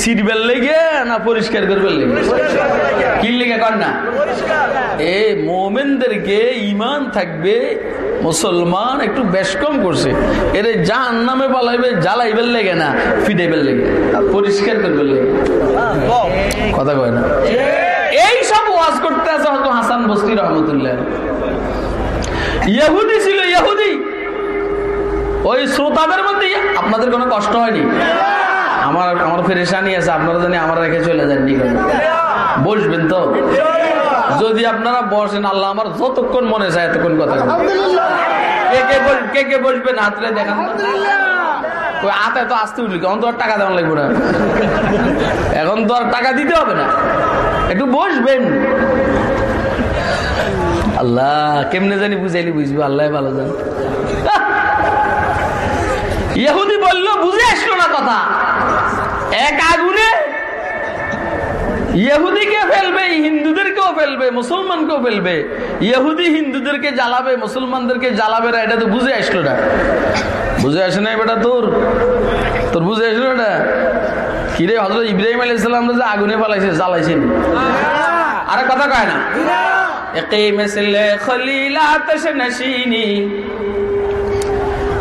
সিটবেল লেগে না পরিষ্কার করবে লেগে? কি লেগে কর না? এ মোমেনদেরকে ইমান থাকবে, মুসলমান একটু বেশ কম করছে। এর জাহান নামে পালাইবে জ্বালাইবেল লেগে না ফিটাইবেল লেগে। পরিষ্কার করবে লেগে। কথা কয় না? এই সব ওয়াজ করতে আছে হয়তো হাসান বস্তি রহমতুল্লাহ। ইহুদি ছিল ইহুদি ওই শ্রোতাদের মধ্যে আপনাদের কোনো কষ্ট হয়নি? আমার আমার ফেরেশানি আছে আপনারা জানি আমার রেখে চলে যান বসবেন তো। যদি আপনারা বসেন আল্লাহ আমার যতক্ষণ মনে চায় এতক্ষণ কথা কে কে কে কে বসবেন? হাতরে দেখান। ওই হাতে তো আসতে উঠলি এখন তো আর টাকা দেওয়া লাগবে না। এখন তো আর টাকা দিতে হবে না। একটু বসবেন। আল্লাহ কেমনে জানি বুঝাইলি বুঝবি আল্লাহ ভালো জান। ইহুদি বলল বুঝে আসলো না কথা। এক আগুনে ইহুদিকে ফেলবে হিন্দুদেরকেও ফেলবে মুসলমানকেও ফেলবে। ইহুদি হিন্দুদেরকে জ্বালাবে মুসলমানদেরকে জ্বালাবে না এটা তো বুঝে আসলো না। বুঝে আসে নাই বেটা তোর? তোর বুঝে আসলো না? কিরে হজরত ইব্রাহিম আলী ইসলাম যে আগুনে পালাইছে জ্বালাইছেন আরে কথা কয় না।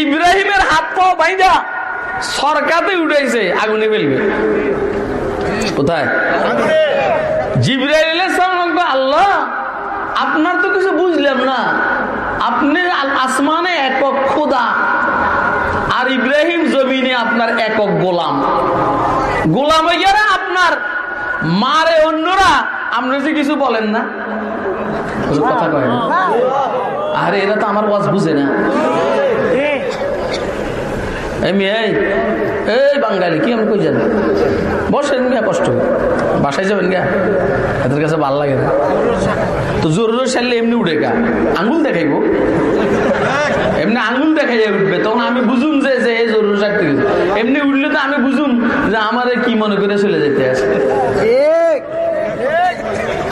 ইব্রাহিমের হাত পাও বাইদা সরকাতে উঠাইছে, আগুনে ফেলবে। কোথায়? জিব্রাইল আল্লাহ, আপনার তো কিছু বুঝলাম না। আপনি আসমানে একক খোদা আর ইব্রাহিম জমিনে আপনার একক গোলাম। গোলাম হইয়ারা আপনার মারে অন্যরা। আপনি যে কিছু বলেন না? কথা কয় আরে, এরা তো আমার ওয়াজ বুঝে না। এই মেয়ে, এই এই বাঙালি কি আমি কই জানি? বসেন মিয়া কষ্ট। বাসায় যাবেন গা এদের কাছে ভালো লাগে না। তো জোর জোর সারলে এমনি উঠে গা। আঙ্গুল দেখাইবো? এমনি আঙ্গুল দেখাই উঠবে তখন আমি বুঝুম যে যে এই জোর সারতে গেছে। এমনি উঠলে তো আমি বুঝুম যে আমার কি মনে করে চলে যেতে আছে।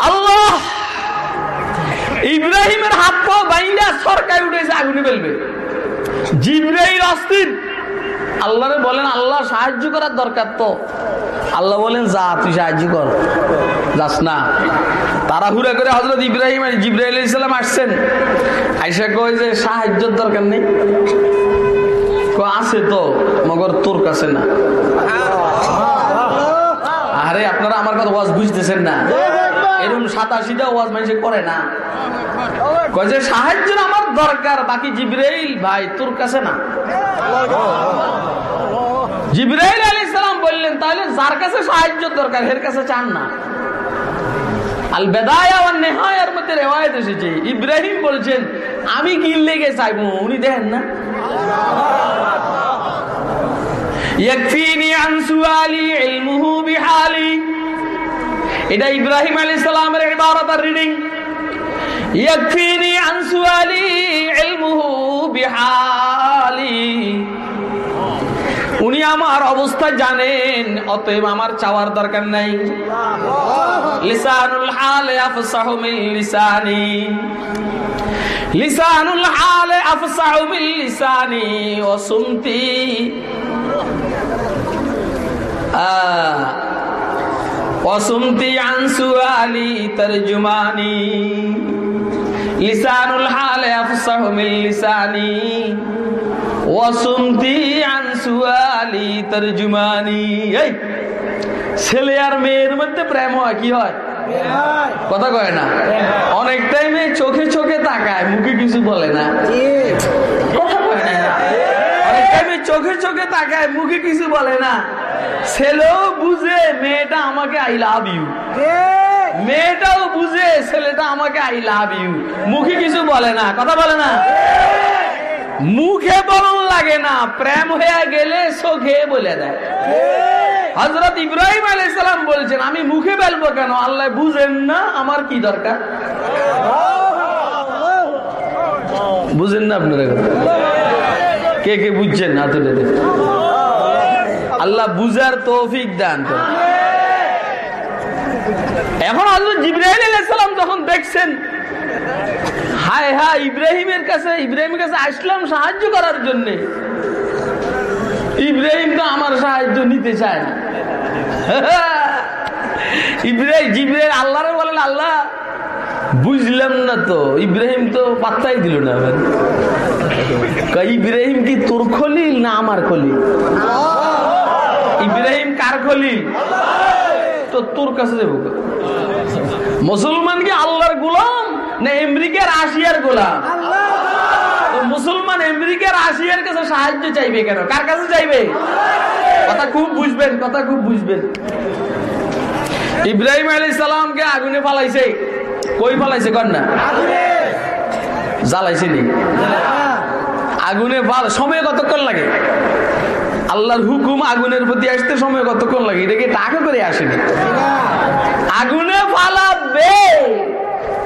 আল্লাহ! ইব্রাহিমের হাত পাও বাইন্দা সরকার উঠেছে আগুনে ফেলবে। জিব্রাইল অস্থির। আল্লাহরে বলেন, আল্লাহ সাহায্য করার দরকার তো। আল্লাহ বলেন, যা, তুই সাহায্য কর। যাস না। তারা তাড়াহুড়া করে হজরত ইব্রাহিম আর জিব্রাইল ইসলাম আসছেন। আইসা কয় যে, সাহায্যের দরকার নেই। আছে তো, মগর তোর কাছে না। আরে, আপনারা আমার কথা ওয়াজ বুঝতেছেন না। এরকম সাতাশিটা ওয়াজ মানুষ করে না। কয় যে, সাহায্যের আমার দরকার, বাকি জিব্রাইল ভাই তোর কাছে না। জিব্রাইল আলী সালাম বললেন, তাহলে যার কাছে সাহায্য দরকার এর কাছে চান না। আল বেদায়া আর নেহায়ার মধ্যে রেওয়ায়ত এসেছে। ইব্রাহিম বলছেন, আমি কি লেগে চাইব? উনি দেখেন না। এটা ইব্রাহিম আলাইহিস সালামের ইবারত আর রিডিং ইয়াকফিনি আন সুআলি ইলমুহু বিহালি। উনি আমার অবস্থা জানেন, অতএব আমার চাওয়ার দরকার নাই। লিসানুল হালে আফসাহু মিন লিসানি। লিসানুল হালে আফসাহু লিসানি, ও সুমতি। অসুমতি আনসু আলী তর্জুমানি। লিসানুল হালে আফসাহু মিন লিসানি। ওয়াসুমতি আনসুয়ালি তার জুমানি এই, ছেলে আর মেয়ের মধ্যে প্রেম হয়, কি হয়? কথা কয় না? অনেক টাইমে চোখে চোখে তাকায়, মুখে কিছু বলে না। কথা চোখে চোখে তাকায়, মুখে কিছু বলে না। ছেলেও বুঝে, মেয়েটা আমাকে আই লাভ ইউ। মেয়েটাও বুঝে, ছেলেটা আমাকে আই লাভ ইউ। মুখে কিছু বলে না, কথা বলে না? মুখে বলন লাগে না প্রেম হয়ে গেলে চোখে বলে দেয়। হজরত ইব্রাহিম আলাইসালাম বলছেন আমি মুখে বেলবো কেন? আল্লাহ বুঝেন না আমার কি দরকার? বুঝেন না আপনারা? কে কে বুঝছেন না তুলে আল্লাহ বুঝার তৌফিক দান এখন হজরত জিব্রাহিম আলাইসালাম যখন দেখছেন হায় হায়, ইব্রাহিমের কাছে ইব্রাহিমের কাছে আসলাম সাহায্য করার জন্য। ইব্রাহিম তো আমার সাহায্য নিতে চায় না। ইব্রাহিম বলেন, আল্লাহ, বুঝলাম না তো। ইব্রাহিম তো পাত্তাই দিল না। ইব্রাহিম কি তোর খলিল না আমার খলিল? ইব্রাহিম কার খলিল? তো তোর কাছে যাব মুসলমান কি আল্লাহর গোলাম? না আমেরিকার রাশিয়ার গোলাম। তো মুসলমান আমেরিকার রাশিয়ার কাছে সাহায্য চাইবে কেন? কার কাছে চাইবে? কথা খুব বুঝবেন কথা খুব বুঝবেন। ইব্রাহিম আলী সালামকে আগুনে ফালাইছে। কই ফালাইছে কর না? জ্বালাইছে নি? আগুনে ফাল সময় কতক্ষণ লাগে? আল্লাহর হুকুম আগুনের প্রতি আসতে সময় কতক্ষণ লাগে? এটাকে টাকা করে আসেনি? আগুনে ফালাবে।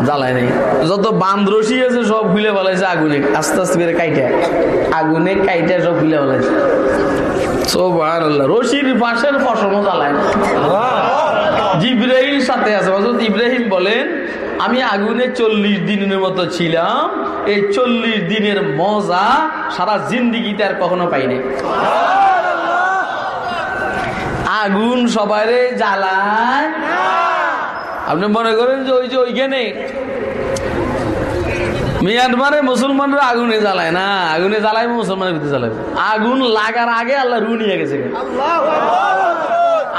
নি জ্বালাই নাই। যত বান্ধ রশি আছে সব খুলে ফেলাইছে আগুনে। আস্তে আস্তে করে কাইটা। আগুনে কাইটা সব খুলে ফেলাইছে। জ্বালায় সাথে আছে। ইব্রাহিম বলেন, আমি আগুনে চল্লিশ দিনের মতো ছিলাম। এই চল্লিশ দিনের মজা সারা জিন্দিগিতে আর কখনো পাইনি আগুন সবাইরে জ্বালায়। আপনি মনে করেন যে ওই যে ওইখানে মিয়ানমারে মুসলমানরা আগুনে জ্বালায় না আগুনে জ্বালায় মুসলমানের ভিতরে জ্বালায় আগুন লাগার আগে আল্লাহ রু নিয়ে গেছে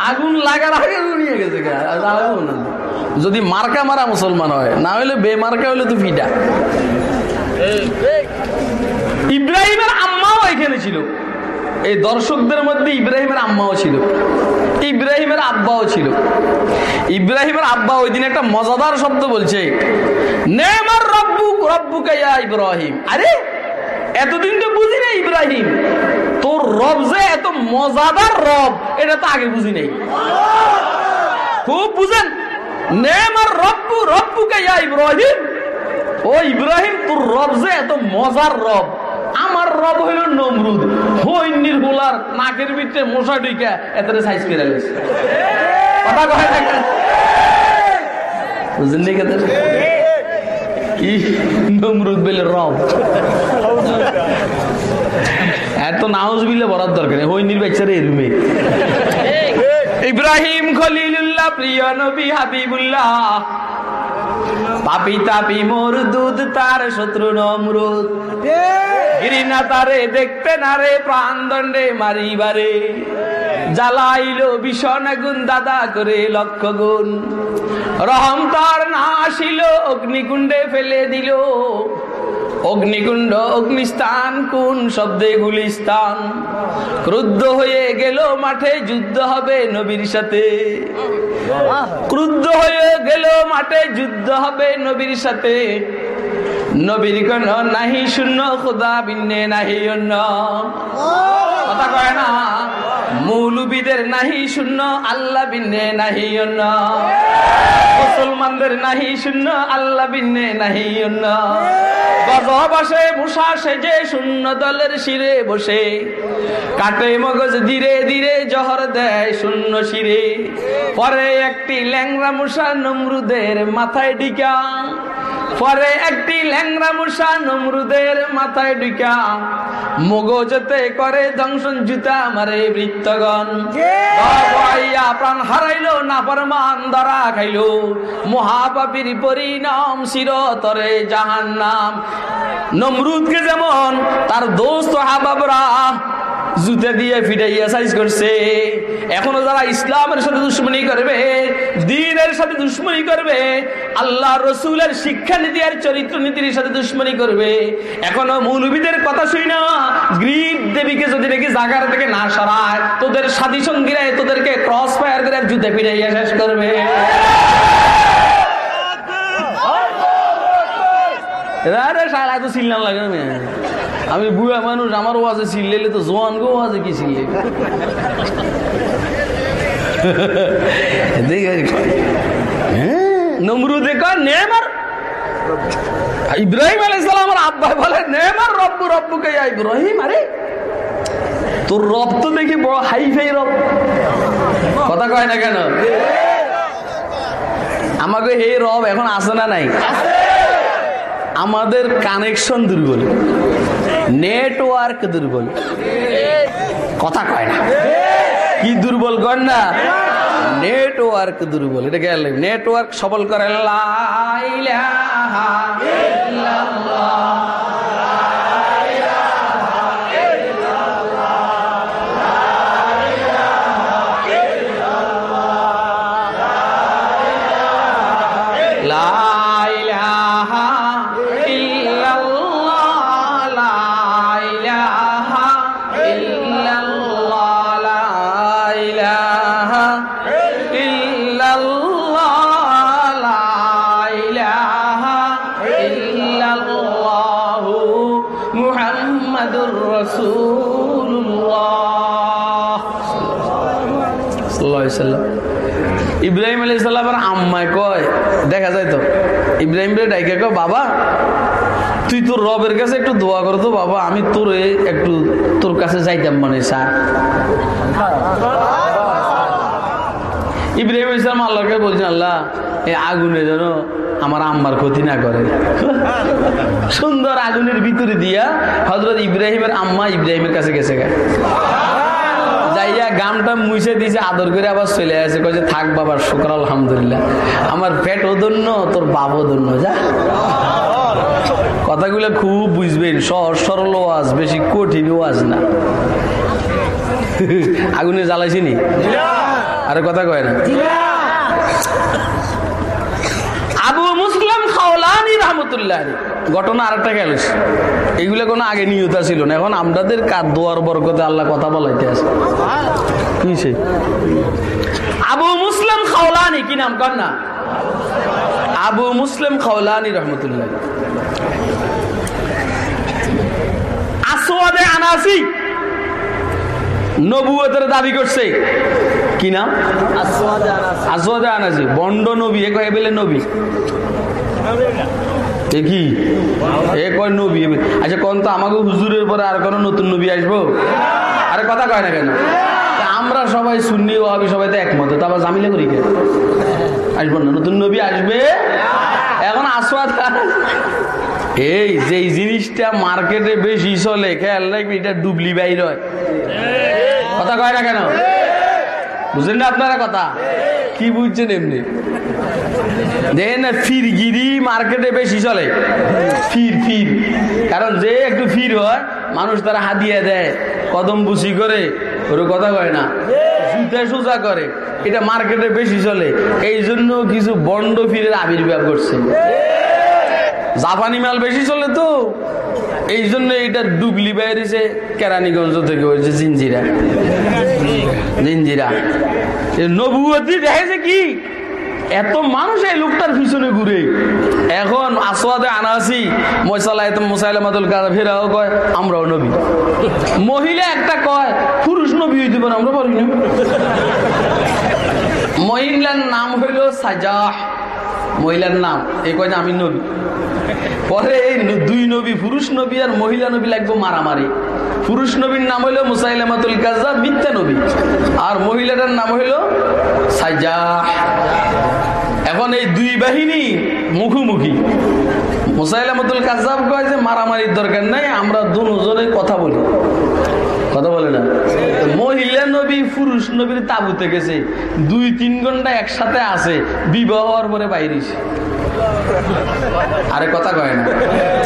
আগুন লাগার আগে রু নিয়ে গেছে জ্বালাবো না। যদি মার্কা মারা মুসলমান হয় না হলে বেমার্কা হলে তো ফিটা। ইব্রাহিমের আম্মাও এখানে ছিল। এই দর্শকদের মধ্যে ইব্রাহিমের আম্মাও ছিল। ইব্রাহিমের আব্বাও ছিল। ইব্রাহিমের আব্বা ওই দিন একটা মজাদার শব্দ বলছে, নেমার রব্বু রব্বু কাইয়া ইব্রাহিম। আরে, এতদিন তো বুঝি না ইব্রাহিম। তোর রব যে এত মজাদার রব, এটা তো আগে বুঝি নাই। খুব বুঝেন, নেমার রব্বু রব্বু কাইয়া ইব্রাহিম। ও ইব্রাহিম, তোর রব যে এত মজার রব। আমার রব হইল নমরুদ। হইনির হোলার নাকের ভিতরে মশা ঢুকা এত সাইজ করে গেছে কথা কয় না কেন? বুঝলেন নি কেন? কি? নমরুদ বেলে রব। এত নাউজ বিলে বরার দরকার নেই। হইনির বেচারে এরুমে ইব্রাহিম খলিলুল্লাহ প্রিয় নবী হাবিবুল্লাহ। পাপি তাপি মোর দুধ তার শত্রু নমরুদ। গিরিনা তারে দেখতে না রে প্রাণ দণ্ডে মারিবারে। জ্বালাইল ভীষণ গুণ দাদা করে লক্ষ গুণ। রহম তার না আসিল অগ্নিকুণ্ডে ফেলে দিল। অগ্নিকুণ্ড অগ্নিস্থান কোন শব্দে গুলিস্তান ক্রুদ্ধ হয়ে গেল মাঠে যুদ্ধ হবে নবীর সাথে। ক্রুদ্ধ হয়ে গেল মাঠে যুদ্ধ হবে নবীর সাথে। নবীর নাহি শূন্য, খোদা বিন্নে নাহি অন্য। কথা কয় না? মৌলবীদের নাহি শূন্য, আল্লাহ বিন্নে নাহি অন্য। মুসলমানদের নাহি শূন্য, আল্লাহ বিন্নে নাহি অন্য। গজবাসে মুসা সেজে, শূন্য দলের শিরে বসে। কাটে মগজ ধীরে ধীরে, জহর দেয় শূন্য শিরে। পরে একটি ল্যাংরা মুসা নমরুদের মাথায় ডিকা পরে একটি ল্যাংরা মুসা নমরুদের মাথায় ডিকা মগজতে করে জংশন জুতা মারে বৃত্তগণ। প্রাণ হারাইলো না পরমান ধরা খাইলো। মহাপাপীর পরিণাম চিরতরে জাহান নাম নমরুদকে যেমন তার দোস্ত হাবাবরা জুতে দিয়ে ফিটাইয়া সাইজ করছে। এখনও যারা ইসলামের সাথে দুশ্মনী করবে, দিনের সাথে দুশ্মনী করবে, আল্লাহ রসুলের শিক্ষানীতি আর চরিত্র নীতির সাথে দুশ্মনী করবে। এখনও মৌলবীদের কথা শুই না। গ্রিক দেবীকে যদি নাকি জাগার থেকে না সরায়, তোদের সাথী সঙ্গীরা তোদেরকে ক্রস ফায়ার করে জুতে ফিরাইয়া শেষ করবে। সারা এত চিল্লান লাগে। আমি বুয়া মানুষ আমার ওয়াজে চিল্লাইলে তো জোয়ান গো ওয়াজে কি নমরুদে কর নেমার? ইব্রাহিম আলাইহিস সালামের আব্বা বলে নেমার রব্বু রব্বুকে ইব্রাহিম আরে। তোর রব তো দেখি বড় হাই ফাই রব। কথা কয় না কেন? আমাকে এই রব এখন আছে না নাই? আমাদের কানেকশন দুর্বল। নেটওয়ার্ক দুর্বল। কথা কয় না। কি দুর্বল কর না। নেটওয়ার্ক দুর্বল। এটা গেল নেটওয়ার্ক সবল করে লা ডাইকে বাবা, তুই তোর রবের কাছে একটু দোয়া করো তো বাবা, আমি তোর একটু তোর কাছে যাইতাম মানে ইব্রাহিম ইসলাম আল্লাহকে বলছেন, আল্লাহ, এই আগুনে যেন আমার আম্মার ক্ষতি না করে। সুন্দর আগুনের ভিতরে দিয়া হজরত ইব্রাহিমের আম্মা ইব্রাহিমের কাছে গেছে গা। আইয়া গামটা মুছে দিয়েছে আদর করে আবার চলে আসে কয়েছে থাক বাবা, শুক্র, আলহামদুলিল্লাহ। আমার পেট ওদন্য তোর বাপ ওদন্য যা। কথাগুলো খুব বুঝবেন, সহজ, সরল ওয়াজ, বেশি কঠিন ওয়াজ না। আগুনে জ্বালাইছিনি আরে কথা কয় না। আবু মুসলিম খাওলানি রহমতুল্লাহ ঘটনা আরেকটা গেল এইগুলো কোনো আগে নিয়ত ছিল না। এখন আমাদের কার দোয়ার বরকতে আল্লাহ কথা বলাইতে আছে? কি সে? আবু মুসলিম খাওলানি কি নাম? কর না। আবু মুসলিম খাওলানি রহমতুল্লাহ। আসওয়াদে আনাসি নবুয়তের দাবি করছে। কি নাম? আসওয়াদে আনাসি। বন্ড নবী এ কয়ে বেলে নবী? এ কি? এ কয় নবী? আচ্ছা কোন তো আমাকে হুজুরের পরে আর কোন নতুন নবী আসব? আরে কথা কয় না কেন? আমরা সবাই শুননি ও আমি সবাই তো একমত, তা আবার জামিলে করি কেন আসব না, নতুন নবী আসবে? এখন আসওয়াদ এই যে জিনিসটা মার্কেটে বেশি চলে, খেয়াল রাখবি, এটা ডুবলি বাইর হয়। কথা কয় না কেন? বুঝলেন না আপনারা কথা? কি বুঝছেন এমনি? দেখেন না ফিরগিরি মার্কেটে বেশি চলে। ফির ফির। কারণ যে একটু ফির হয়, মানুষ তারা হাদিয়া দেয়, কদম বুসি করে ওর কথা কয় না। জুতা সোজা করে, এটা মার্কেটে বেশি চলে। এই জন্য কিছু বন্ড ফিরের আবির্ভাব করছে জাপানি মাল বেশি চলে তো। এই জন্য এটা ডুবলি বাইরেছে কেরানীগঞ্জ থেকে হয়েছে জিঞ্জিরা জিঞ্জিরা এ নবুয়তি দেখেছে কি? এত মানুষ এই লোকটার পিছনে ঘুরে। এখন আসওয়াদে আনাসি মোসাইলামাতুল ফেরাও কয়, আমরাও নবী। মহিলা একটা কয়, পুরুষ নবী হইতে পারে, আমরা পারি না। মহিলার নাম হইল সাজাহ। মহিলার নাম, এই কয় যে আমি নবী। পরে এই দুই নবী, পুরুষ নবী আর মহিলা নবী লাগবে মারামারি। পুরুষ নবীর নাম হইল মুসাইলামাতুল কাজা মিথ্যা নবী। আর মহিলাটার নাম হইল সাইজা এখন এই দুই বাহিনী মুখোমুখি। মুসাইলামাতুল কাজাব কয় যে মারামারির দরকার নাই, আমরা দুজনে কথা বলি। কথা বলে না। মহিলা নবী, পুরুষ নবীর তাবুতে গেছে। দুই তিন ঘণ্টা একসাথে আছে, বিবাহ হওয়ার পরে বাইরিস আরে কথা কয় না।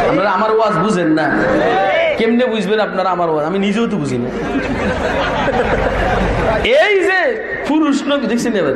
আপনারা আমার ওয়াজ বুঝেন না। কেমনে বুঝবেন আপনারা আমার ওয়াজ? আমি নিজেও তো বুঝি না। এই যে পুরুষ নবী, দেখছেন এবার?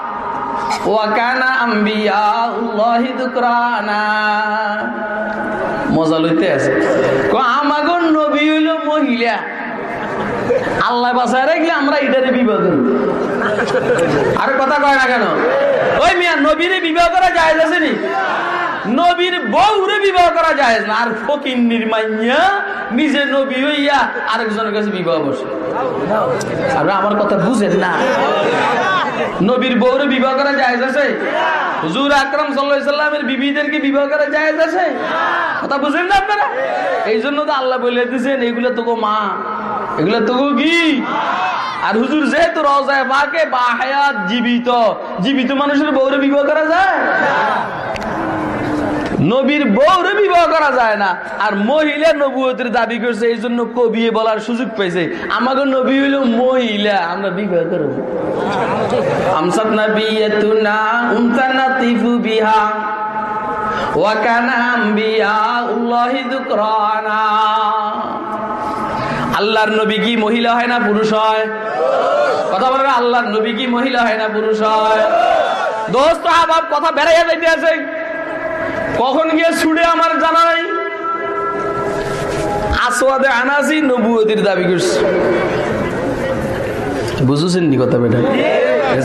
মজা লইতে আছে। আমাগর নবী হইল মহিলা। আল্লাহ বাসায় রাখলে আমরা এটারে বিবাহ করি। আর কথা কয় না কেন? ওই মিয়া, নবীরে বিবাহ করা যায় আছে নি? নবীর বউরে বিবাহ করা যায় না। আর ফকির নির্মাইয়া নিজে নবী হইয়া আরেকজনের কাছে বিবাহ বসে। আপনারা আমার কথা বুঝেন না। নবীর বউরে বিবাহ করা যায় আছে? হুজুর আকরাম সাল্লামের বিবিদেরকে বিবাহ করা যায় আছে? কথা বুঝেন না আপনারা? এই জন্য তো আল্লাহ বলে দিয়েছেন এগুলো তোকে মা, এগুলো তোকে কি আর হুজুর যেহেতু রজায় পাকে বা হায়াত জীবিত জীবিত মানুষের বউরে বিবাহ করা যায়? নবীর বউরে বিবাহ করা যায় না। আর মহিলা নবুয়তের দাবি করছে এই জন্য কবিয়ে বলার সুযোগ পেয়েছে আমাকে নবী হইল মহিলা আমরা বিবাহ করব। বিহা আল্লাহর নবী কি মহিলা হয় না পুরুষ হয়? কথা বলে না, আল্লাহর নবী কি মহিলা হয় না পুরুষ হয়? দোস্ত আবার কথা বেড়াইয়া যাইতে আছে কখন গিয়ে ছুড়ে আমার জানা নাই? আসওয়াদে আনাসি নবুয়তির দাবি করছে। বুঝছেন নি কথা বেটা?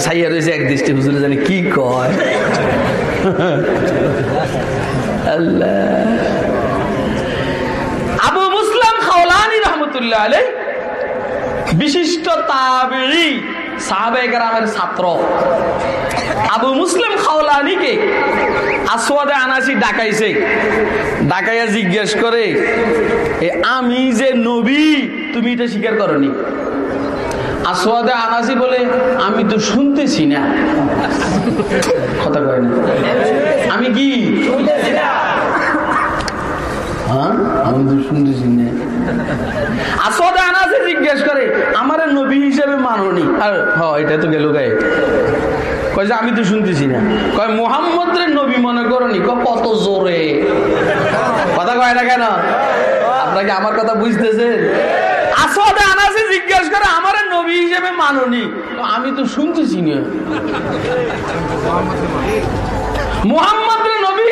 ছাইয়া রয়েছে এক দৃষ্টি হুজুরে জানি কি কয়। আল্লাহ। আবু মুসলাম খাওলানি রহমতুল্লাহ আলাই বিশিষ্ট তাবেঈ ছাত্র। আবু মুসলিম খাওলানিকে আনাসি ডাকাইছে। ডাকাইয়া জিজ্ঞেস করে আমি যে নবী, তুমি এটা স্বীকার করনি? আসওয়াদে আনাসি বলে, আমি তো শুনতেছি না। কথা কয় না। আমি কি? হ্যাঁ আমি তো শুনতেছি না। আনাসি জিজ্ঞেস করে, আমার নবী হিসেবে মাননি। আর, হ, এটা তো গেল গায়ে। কয় যে, আমি তো শুনতেছি না। কয় মোহাম্মদ রে নবী মনে করনি? কত জোরে। কথা কয় না কেন? আপনাকে আমার কথা বুঝতেছেন? আসলে করে নবী আমি তো শুনতেছি না। নবী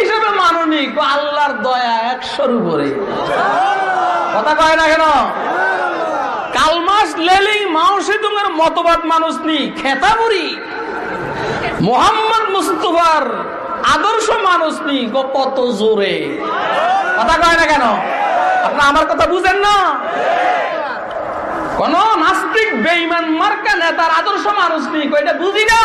আল্লাহর দয়া একশোর উপরে। কথা কয় না কেন? কালমাস লেলিং মাউসিদুঙের মতবাদ মানুষ নি, খেতাবুরি। মোহাম্মদ মুস্তফার আদর্শ মানুষ নি কত জোরে। কথা কয় না কেন? আপনার আমার কথা বুঝেন না? কোন নাস্তিক বেইমান মার্কা নেতার আদর্শ মানুষ নি এটা বুঝি না?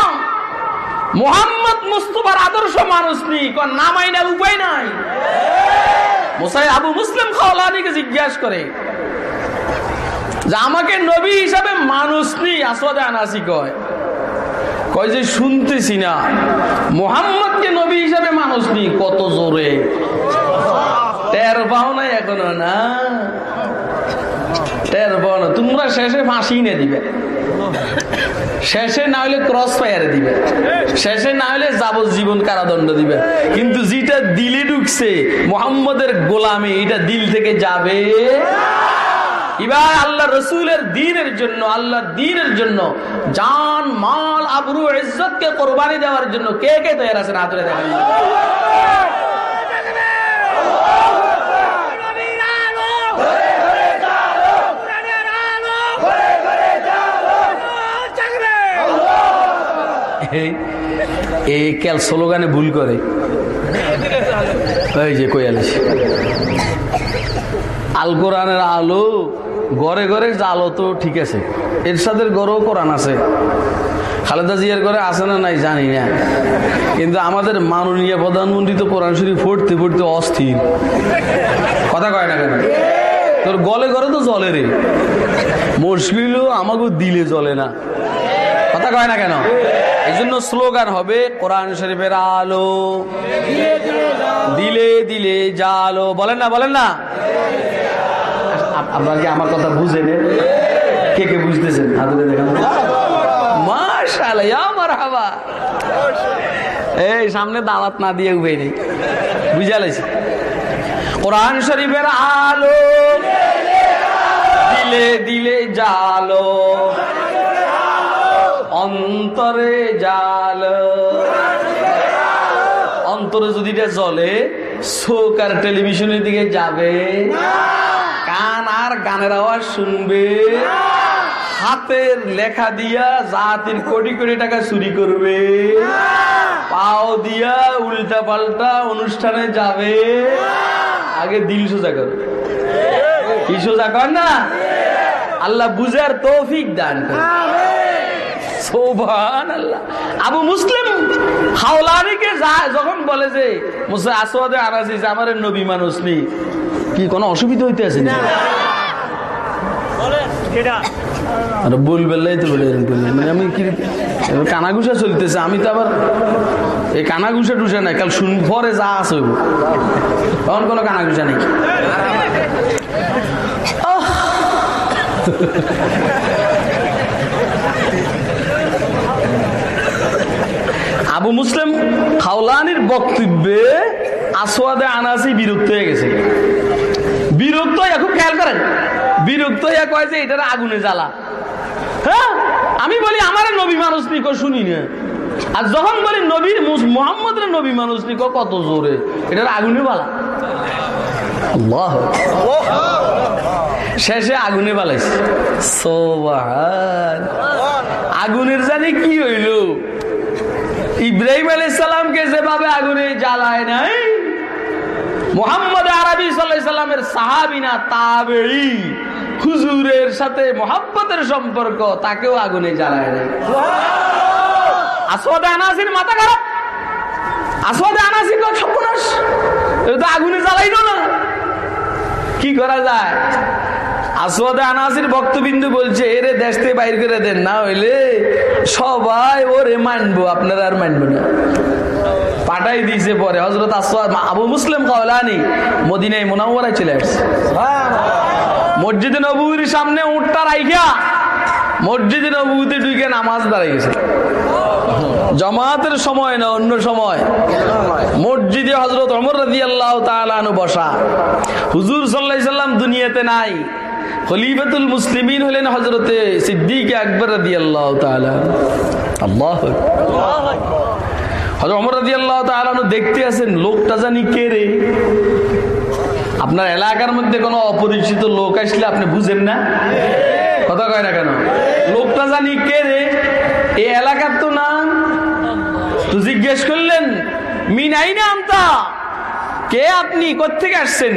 মোহাম্মদ মুস্তফার আদর্শ মানুষ নি নামাই না উপায় নাই। মুসাই আবু মুসলিম খাওয়ালানিকে জিজ্ঞাসা করে আমাকে নবী হিসাবে মানুষ নি আসলে আনাসি কয়। কয় যে শুনতেছি না, মোহাম্মদকে নবী হিসাবে মানুষ নি কত জোরে। টের পাও না এখনও, না? টের পাও না, তোমরা শেষে ফাঁসি না দিবে। শেষে না হলে ক্রস ফায়ারে দিবে। শেষে না হলে যাবজ্জীবন কারাদণ্ড দিবে। কিন্তু যেটা দিলে ঢুকছে, মোহাম্মদের গোলামি, এটা দিল থেকে যাবে। এবার আল্লাহ রসুলের দিনের জন্য, আল্লাহ দিনের জন্য জান, মাল, আবরু, ইজ্জতকে কোরবানি দেওয়ার জন্য কে কে তৈরি আছেন? হাতুরে দেখেন। এই- স্লোগানে ভুল করে। যে কই আল কোরআনের আলো ঘরে ঘরে আলো তো ঠিক আছে। এরশাদের ঘরেও কোরআন আছে। খালেদা জিয়ার ঘরে আছে না নাই জানি না। কিন্তু আমাদের মাননীয় প্রধানমন্ত্রী তো কোরআন শরীফ পড়তে পড়তে অস্থির। কথা কয় না কেন? তোর গলে ঘরে তো জলে রে। মুশকিল আমাকে দিলে জলে না। কথা কয় না কেন? এই জন্য স্লোগান হবে, কোরআন শরীফের আলো। দিলে দিলে জালো। বলেন না বলেন না। আপনারা কি আমার কথা বুঝেন? কে কে বুঝতেছেন? হাতে দেখান। এই, সামনে দাওয়াত না দিয়ে উভে নেই। বুঝালেছি কোরআন শরীফের আলো দিলে দিলে জালো। অন্তরে জাল। অন্তরে যদি জ্বলে, চোখ আর টেলিভিশনের দিকে যাবে। কান আর গানের আওয়াজ শুনবে। হাতের লেখা দিয়া জাতির কোটি কোটি টাকা চুরি করবে। পাও দিয়া উল্টা পাল্টা অনুষ্ঠানে যাবে। আগে দিল সোজা করবে কি সোজা কর না? আল্লাহ বুঝার তৌফিক দান আমার নবী মানুষ নি কি কোনো অসুবিধা হইতে আছে না মানে আমি তো আবার নাই, কাল যা আছে তখন কোনো নেই! আবু মুসলিম খাওলানির বক্তব্যে আসোয়াদে আনাসি বিরক্ত হয়ে গেছে। বিরক্ত এখন খেয়াল করেন। বিরক্ত হইয়া কয় যে, এটার আগুনে জ্বালা। হ্যাঁ? আমি বলি, আমার নবী মানুষ নিকো শুনি না। আর যখন বলি, নবী মোহাম্মদ নবী মানুষ নিকো কত জোরে? এটার আগুনে বালা শেষে আগুনে বালাইছে আগুনের জানি কি হইল? ইব্রাহিম আলাই সালামকে যেভাবে আগুনে জ্বালায় নাই, মোহাম্মদ আরবি সাল্লামের সাহাবিনা তাবেই হুজুরের সাথে মোহাব্বতের সম্পর্ক তাকেও আগুনে জ্বালায় দেয়। আসওয়াদে আনাসির মাথা খারাপ। আনাসি সর্বনাশ। তো আগুনে জ্বালাইলো না। কি করা যায়? আসওয়াদে আনাসির ভক্তবিন্দু বলছে এরে দেশ থেকে বাইর করে দেন না হইলে সবাই ওরে মানবো আপনারা আর মানবো না। পাঠাই দিয়েছে পরে। হজরত আসওয়াদ আবু মুসলিম কাওলানি মদিনায় মোনাওয়ারায় চলে আসছে। মসজিদে নবুর সামনে উঠটা রাইখা, মসজিদে নবুতে ঢুকে নামাজ দাঁড়াই গেছে। জমাতের সময় না অন্য সময়? মসজিদে হজরত অমর রাজি আল্লাহ তালু বসা। হুজুর সাল্লাহ সাল্লাম দুনিয়াতে নাই। খলিফাতুল মুসলিমিন হলেন হজরতে সিদ্দিক আকবর রাজি আল্লাহ আল্লাহ হজরত অমর রাজি আল্লাহ তালু দেখতে আছেন, লোকটা জানি কে রে? আপনার এলাকার মধ্যে কোনো অপরিচিত লোক আসলে আপনি বুঝেন না? কথা কয় না কেন? লোকটা জানি কে রে? এ এলাকার তো না তো জিজ্ঞেস করলেন, মিনাই না আমতা? কে আপনি? কোথেকে আসছেন?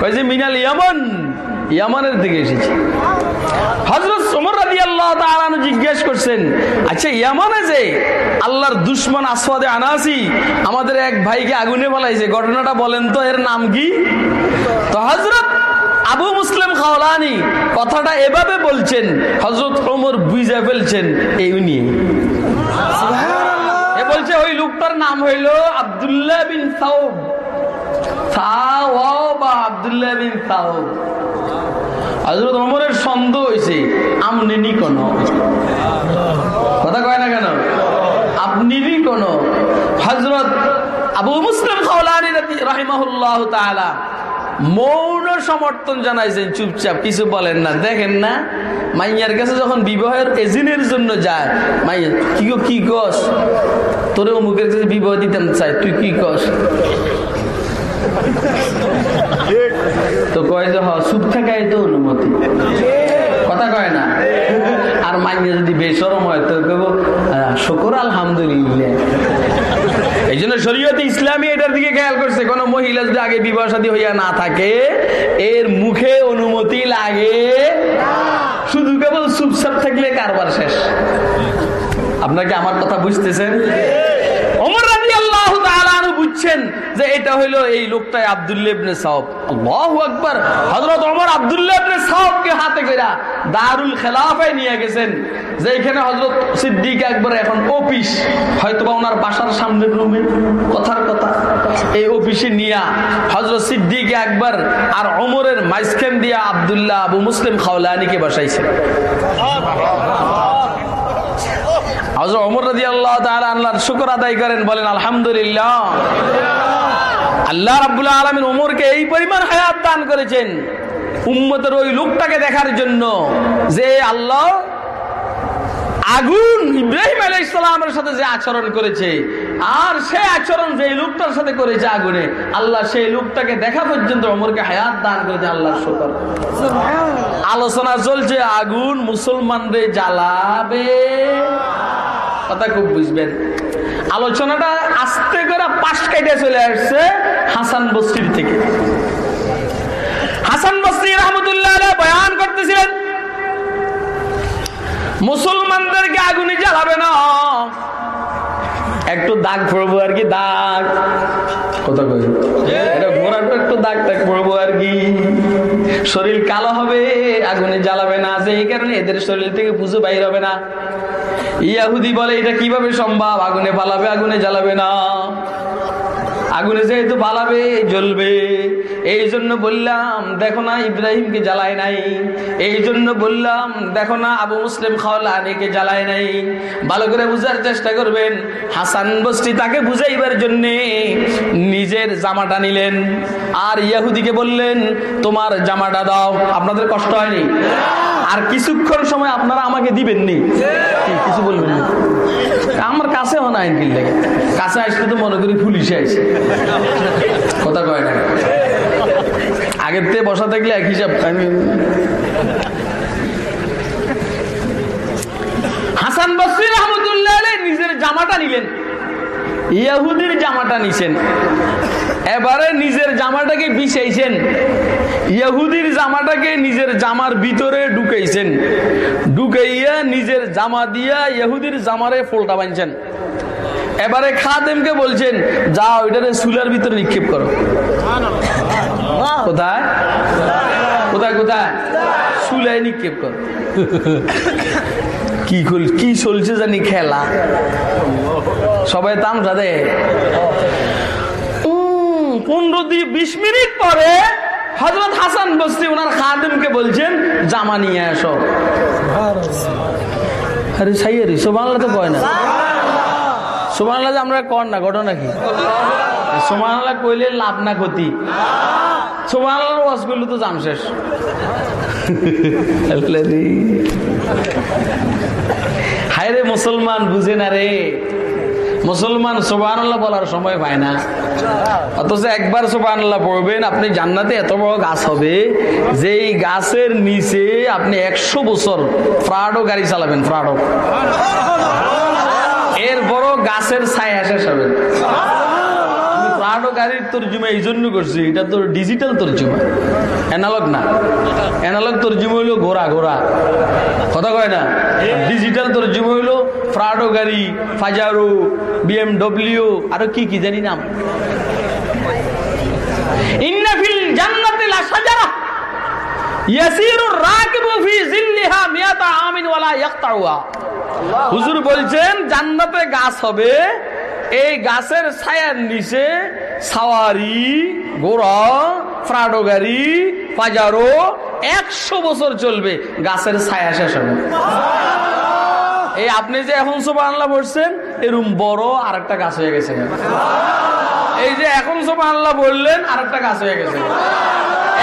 কয় যে, মিনাল ইয়ামন ইয়ামানের দিকে এসেছে। হজরত সমর রাজি আল্লাহ তালানু জিজ্ঞেস করছেন আচ্ছা ইয়ামানে যে আল্লাহর দুশ্মন আসওয়াদে আনাসি আমাদের এক ভাইকে আগুনে বলাইছে ঘটনাটা বলেন তো এর নাম কি? তো হজরত আবু মুসলিম খাওলানি কথাটা এভাবে বলছেন হজরত ওমর বুঝে ফেলছেন এই নিয়ে বলছে ওই লোকটার নাম হইল আবদুল্লাহ বিন সাউব কথা কয় না কেন? মৌন সমর্থন জানাইছেন, চুপচাপ কিছু বলেন না। দেখেন না, মাইয়ার কাছে যখন বিবাহের এজিনের জন্য যায়, মাইয়া, কি গো, কি কস? তোরে অমুকের কাছে বিবাহ দিতেন চাই, তুই কি কস? তো কয় যে, হ সুদ থাকাই তো অনুমতি। কথা কয় না? আর মাইয়া যদি বেসরম হয়, তো কেব শকর, আলহামদুলিল্লাহ। এই জন্য শরীয়তে ইসলামী এটার দিকে খেয়াল করছে, কোন মহিলা যদি আগে বিবাহ সাদী হইয়া না থাকে, এর মুখে অনুমতি লাগে। শুধু কেবল চুপচাপ থাকলে কারবার শেষ। আপনাকে আমার কথা বুঝতেছেন? বুঝছেন যে এটা হইল এই লোকটাই আল্লাহ আকবর। হজরত অমর আবদুল্লাবনে সাহবকে হাতে কইরা দারুল খেলাফায় নিয়ে গেছেন, যে এখানে সিদ্দিক একবার এখন অফিস। হয়তো বা ওনার বাসার সামনের রুমে। কথার কথা। এই অফিসে নিয়া হজরত সিদ্দিক একবার আর অমরের মাইসখান দিয়া আবদুল্লাহ আবু মুসলিম খাওলানিকে বসাইছে। আল্লাহ এই পরিমাণ দান করেছেন ওই লোকটাকে দেখার জন্য যে আল্লাহ আগুন ইব্রাহিম আলাই ইসলামের সাথে যে আচরণ করেছে আর সে আচরণ যে লোকটার সাথে করেছে আগুনে আল্লাহ সেই লোকটাকে দেখা পর্যন্ত অমরকে হায়াত দান করেছে আল্লাহর শুকর। আলোচনা চলছে আগুন মুসলমানদের জ্বালাবে। কথা খুব বুঝবেন। আলোচনাটা আস্তে করে পাশ কাইটে চলে আসছে হাসান বস্তির থেকে। হাসান বস্তি রহমতুল্লাহ বয়ান করতেছিলেন মুসলমানদেরকে আগুনে জ্বালাবে না। একটু দাগ পড়ব আর কি দাগ। কথা কই? এটা ঘোরাটা একটু দাগ দাগ পড়ব আর কি। শরীর কালো হবে আগুনে জ্বালাবে না যে এই কারণে এদের শরীর থেকে পুজো বাইর হবে না। ইয়াহুদি বলে এটা কীভাবে সম্ভব? আগুনে পালাবে আগুনে জ্বালাবে না। আগুনে যেহেতু বালাবে জ্বলবে। এই জন্য বললাম, দেখো না ইব্রাহিমকে জ্বালায় নাই। এই জন্য বললাম, দেখো না আবু মুসলিম খাওয়ালানিকে জ্বালায় নাই। ভালো করে বুঝার চেষ্টা করবেন, হাসান বস্তি তাকে বুঝাইবার জন্য নিজের জামাটা নিলেন। আর ইয়াহুদিকে বললেন, তোমার জামাটা দাও। আপনাদের কষ্ট হয়নি? আর কিছুক্ষণ সময় আপনারা আমাকে দিবেননি। কিছু বলবেন না? আমার কাছে হন আইন কিনলে কাছে আসলে তো মনে করি পুলিশে আইসে কথা কয় না। আগের থেকে বসা থাকলে এক হিসাব। আমি হাসান বসির রহমতুল্লাহ নিজের জামাটা নিলেন। ইয়াহুদির জামাটা নিছেন। এবারে নিজের জামাটাকে বিছাইছেন। ইয়াহুদির জামাটাকে নিজের জামার ভিতরে ঢুকাইছেন। ঢুকাইয়া নিজের জামা দিয়া ইহুদির জামারে ফোলটা বানছেন এবারে খাদেমকে বলছেন যা ওইটারে সুলার ভিতরে নিক্ষেপ করো। কোথায়? কোথায় কোথায়? সুলায় নিক্ষেপ করো। কি কি চলছে জানি খেলা। সবাই তামসা দে। উম, পনেরো দিয়ে বিশ মিনিট পরে হজরত হাসান বস্তি ওনার খাদেমকে বলছেন জামা নিয়ে আসো আরে সাইয়ারি সোমানলা তো কয় না। সোমানলা যে আমরা কর না ঘটনা কি? সোমানলা কইলে লাভ না ক্ষতি। সোমানলার ওয়াজ করলে তো জাম শেষ। হায় রে। মুসলমান বুঝে না রে। মুসলমান সোবাহান্লাহ বলার সময় পায় না। অথচ একবার সোবাহান্লাহ পড়বেন, আপনি জান্নাতে এত বড় গাছ হবে যে এই গাছের নিচে আপনি একশো বছর ফ্রাডো গাড়ি চালাবেন, ফ্রাডো। এর বড় গাছের ছায়া শেষ হবে। গাড়ির এই জন্য করছি, এটা ডিজিটাল তর্জমা। অ্যানালগ না। অ্যানালগ হইল ঘোড়া ঘোড়া। কথা কয় না? ডিজিটাল তর্জমা হইল প্রাডো গাড়ি ফাজারো বিএমডব্লিউ আরও কি কি জানি নাম। হুজুর বলছেন, জান্নাতে গাছ হবে, এই গাছের ছায়ার নিচে সাওয়ারি, গোড়া ফ্রাডো গাড়ি পাজারো একশো বছর চলবে, গাছের ছায়া শেষ হবে। এই আপনি যে এখন সোফা আনলা বসছেন এরম বড় আর একটা গাছ হয়ে গেছে। এই যে এখন সোফা আনলা বললেন আর একটা গাছ হয়ে গেছে।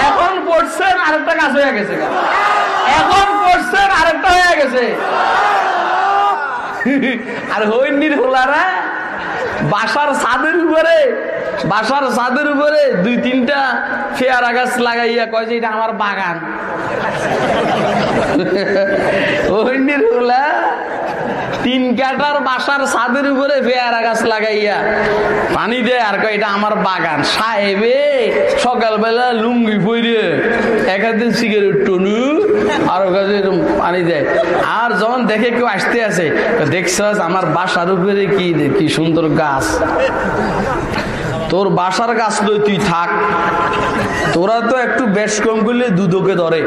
এখন পড়ছেন আর একটা গাছ হয়ে গেছে। এখন পড়ছেন আর একটা হয়ে গেছে। আর হইনির হোলারা। বাসার ছাদের উপরে, বাসার ছাদের উপরে দুই তিনটা ফেয়ারা গাছ লাগাইয়া কয় যে এটা আমার বাগান। হইনির হোলা তিন কাটার বাসার ছাদের উপরে পেয়ারা গাছ লাগাইয়া পানি দেয় আর কয় এটা আমার বাগান। সাহেবে সকালবেলা লুঙ্গি পইরে এক হাতে সিগারেট টনু। আর কাছে পানি দেয়। আর যখন দেখে কেউ আসতে আছে, দেখছস আমার বাসার উপরে কি কি সুন্দর গাছ। তোর বাসার গাছ লই তুই থাক। তোরা তো একটু বেশ কম করলে দুদকে ধরে।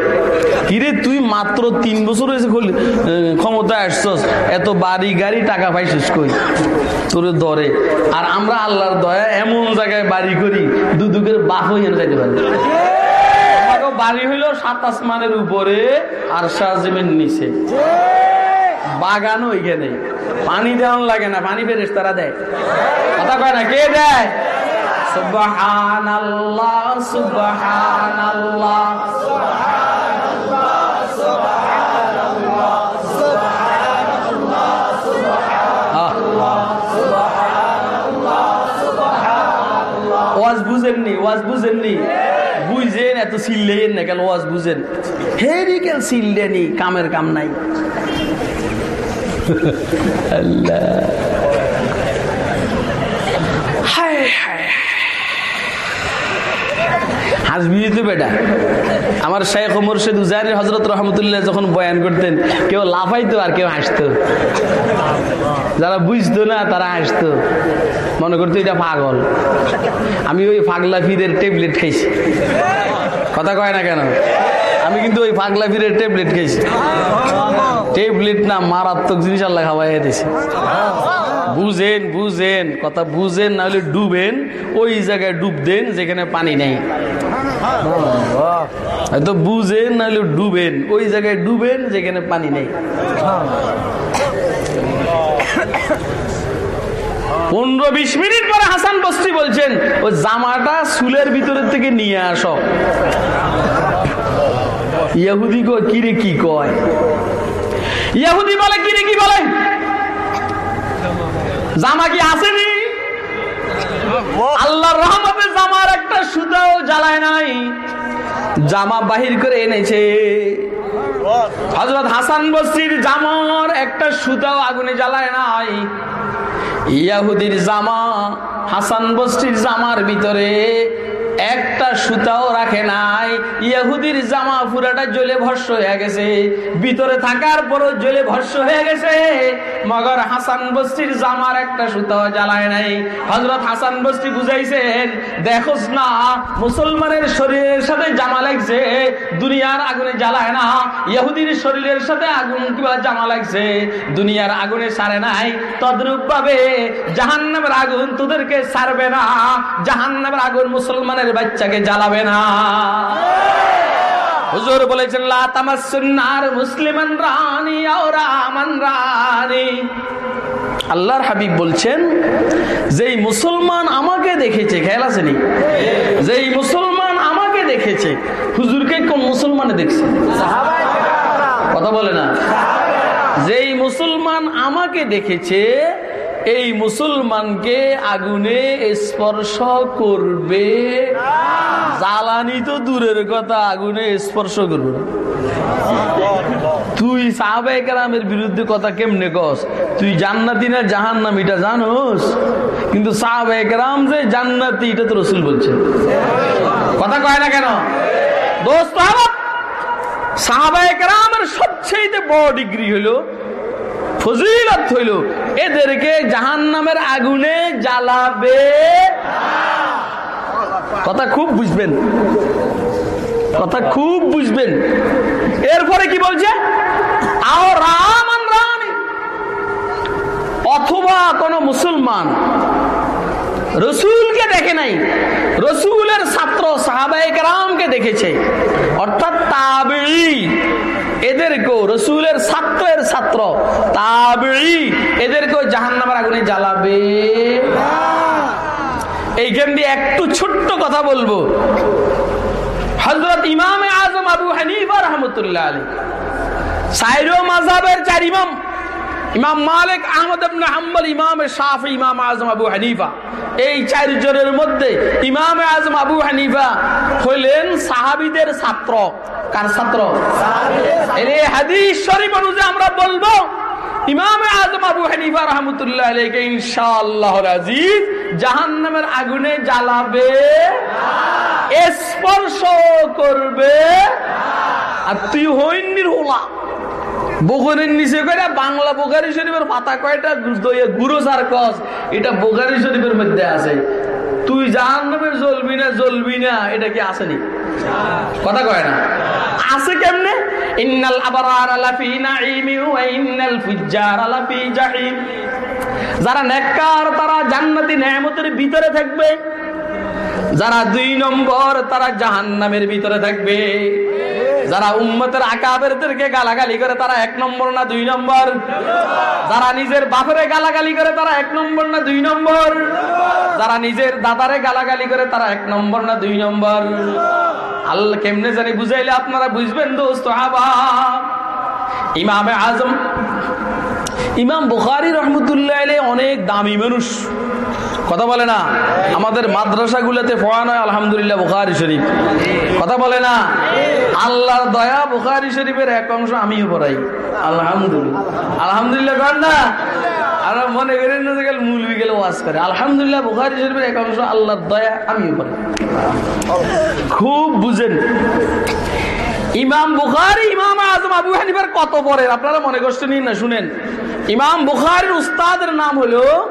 কিরে, তুই মাত্র তিন বছর হয়েছে খুললি ক্ষমতায় আসছস, এত বাড়ি গাড়ি টাকা পাইছিস কই? তোরে ধরে। আর আমরা আল্লাহর দয়া এমন জায়গায় বাড়ি করি, দুদুকের বাপ হইয়া যাইতে পারি। বাড়ি হইল সাত আসমানের উপরে আর সাজিমের নিচে বাগান ওইখানে পানি দেওয়ান লাগে না পানি ফেরেস তারা দেয় কথা কয় না কে দেয়। ওয়াজ বুঝেননি ওয়াজ বুঝেননি বুঝেন এত সিললেন না কেন ওয়াজ বুঝেন? হেরি কেন সিললেনি কামের কাম নাই। হাসবি তো বেটা। আমার শেখ মুর্শেদ উজারি হজরত রহমতুল্লাহ যখন বয়ান করতেন কেউ লাফাইতো আর কেউ হাসতো। যারা বুঝতো না তারা হাসতো। মনে করতো এটা পাগল। আমি ওই পাগলা ফিরের ট্যাবলেট খাইছি। কথা কয় না কেন? আমি কিন্তু ওই পাগলা ফিরের ট্যাবলেট খেয়েছি। ট্যাবলেট না, মারাত্মক জিনিস আল্লাহ খাওয়াই দিছে বুঝেন বুঝেন, কথা বুঝেন, না হলে ডুবেন, ওই জায়গায় ডুব দেন, যেখানে পানি নেই। হয়তো বুঝেন, না হলে ডুবেন, ওই জায়গায় ডুবেন, যেখানে পানি নেই। পনেরো বিশ মিনিট পরে হাসান বস্তি বলছেন ওই জামাটা চুলের ভিতরের থেকে নিয়ে আসো। ইয়াহুদি কয় কিরে কি কয়? ইয়াহুদি বলে কিরে কি বলে? জামা কি আসেনি? আল্লাহর রহমতে জামার একটা সুতাও জ্বালায় নাই। জামা বাহির করে এনেছে। হজরত হাসান বসির জামার একটা সুতাও আগুনে জ্বালায় নাই। ইয়াহুদির জামা, হাসান বস্তির জামার ভিতরে একটা সুতাও রাখে নাই। ইহুদির জামা পুরাটা জ্বলে ভস্য হয়ে গেছে। ভিতরে থাকার পরও জ্বলে ভস্য হয়ে গেছে। মগর হাসান বস্তির জামার একটা সুতাও জ্বালায় নাই। হজরত হাসান বস্তি বুঝাইছেন, দেখোস না, মুসলমানের শরীরের সাথে জামা লাগছে, দুনিয়ার আগুনে জ্বালায় না। ইহুদির শরীরের সাথে আগুন কিবা জামা লাগছে, দুনিয়ার আগুনে সারে নাই। তদ্রুপ ভাবে জাহান্নামের আগুন তোদেরকে সারবে না। জাহান্নামের আগুন মুসলমানের বাচ্চাকে জ্বালাবে না। হুজুর বলেছেন, লা তামাসসুন্নার মুসলিমান রানি ওরা আমান রানি। আল্লাহর হাবিব বলছেন, যেই মুসলমান আমাকে দেখেছে, খেয়াল আসেনি? যেই মুসলমান আমাকে দেখেছে, হুজুরকে কোন মুসলমানে দেখছে? কথা বলে না। যেই মুসলমান আমাকে দেখেছে এই মুসলমানকে আগুনে স্পর্শ করবে। জ্বালানি তো দূরের কথা, আগুনে স্পর্শ করবে তুই সাহাবাই কালামের বিরুদ্ধে কথা কেমনে কস? তুই জান্নাতি না জাহান্নাম, এটা জানোস? কিন্তু সাহাবাই কালাম যে জান্নাতি, এটা তো রসুল বলছে কথা কয় না কেন? দোস্ত কেরামের সবচেয়ে বড় ডিগ্রি হইল ফজিলত হইল। এদেরকে জাহান্নামের আগুনে জ্বালাবে কথা খুব বুঝবেন। কথা খুব বুঝবেন। এরপরে কি বলছে? অথবা কোন মুসলমান রসুলকে দেখে নাই। রসুলের ছাত্র সাহাবাহিক রামকে দেখেছে। অর্থাৎ তাবি এদেরকেও রসুলের ছাত্রের ছাত্র তাবি এদেরকেও জাহান্নামের আগুনে জ্বালাবে। এইখান দিয়ে একটু ছোট্ট কথা বলব। হজরত ইমাম আজম আবু হানিফা রহমতুল্লাহ আলী সাইরো মাজাবের চার ইমাম ইমাম মালিক আহমদ হাম্বল, ইমাম শাফি, ইমাম আজম আবু হানিফা। এই চারজনের মধ্যে ইমাম আজম আবু হানিফা হইলেন সাহাবিদের ছাত্র। কার ছাত্র? এই হাদিস শরীফ অনুযায়ী আমরা বলব, ইমাম আজম আবু হানিফা রহমতুল্লাহ আলাইকে ইনশাআল্লাহ আজিজ জাহান্নামের আগুনে জ্বালাবে, স্পর্শ করবে। আর তুই হইনির হোলা বগরের নিচে কয়টা বাংলা বোগারি শরীফের পাতা কয়টা? গুরু সার কস। এটা বোগারি শরীফের মধ্যে আছে। তুই জাহান্নামের জ্বলবি না জ্বলবি না, এটা কি আসেনি কথা কয় না। আছে কেমনে? ইন্নাল আবরার যারা নেককার, তারা জান্নাতি নেয়ামতের ভিতরে থাকবে। যারা দুই নম্বর, তারা জাহান্নামের ভিতরে থাকবে। যারা উম্মতের আকাবেরদেরকে গালাগালি করে, তারা এক নম্বর না দুই নম্বর? যারা নিজের বাপেরে গালাগালি করে, তারা এক নম্বর না দুই নম্বর? যারা নিজের দাদারে গালাগালি করে, তারা এক নম্বর না দুই নম্বর? আল্লাহ কেমনে জানি বুঝাইলে আপনারা বুঝবেন দোস্ত আবার ইমামে আজম, ইমাম বুখারি রহমতুল্লাহ অনেক দামি মানুষ। কথা বলে না। আমাদের মাদ্রাসা গুলোতে পড়ানো হয় আলহামদুলিল্লাহ, বুখারি শরীফ। কথা বলে না। আল্লাহর দয়া বুখারি শরীফের এক অংশ আমিও পড়াই। আলহামদুলিল্লাহ। আলহামদুলিল্লাহ কর না? আর মনে করেন না গেল মূল বিকেলে ওয়াজ করে। আলহামদুলিল্লাহ, বুখারি শরীফের এক অংশ আল্লাহর দয়া আমিও পড়াই। খুব বুঝেন। ইমাম বুখারি, ইমাম আজম, আবু হানিফার কত পরের আপনারা মনে নিন না, শুনেন। ইমাম বুখারির উস্তাদের নাম হলো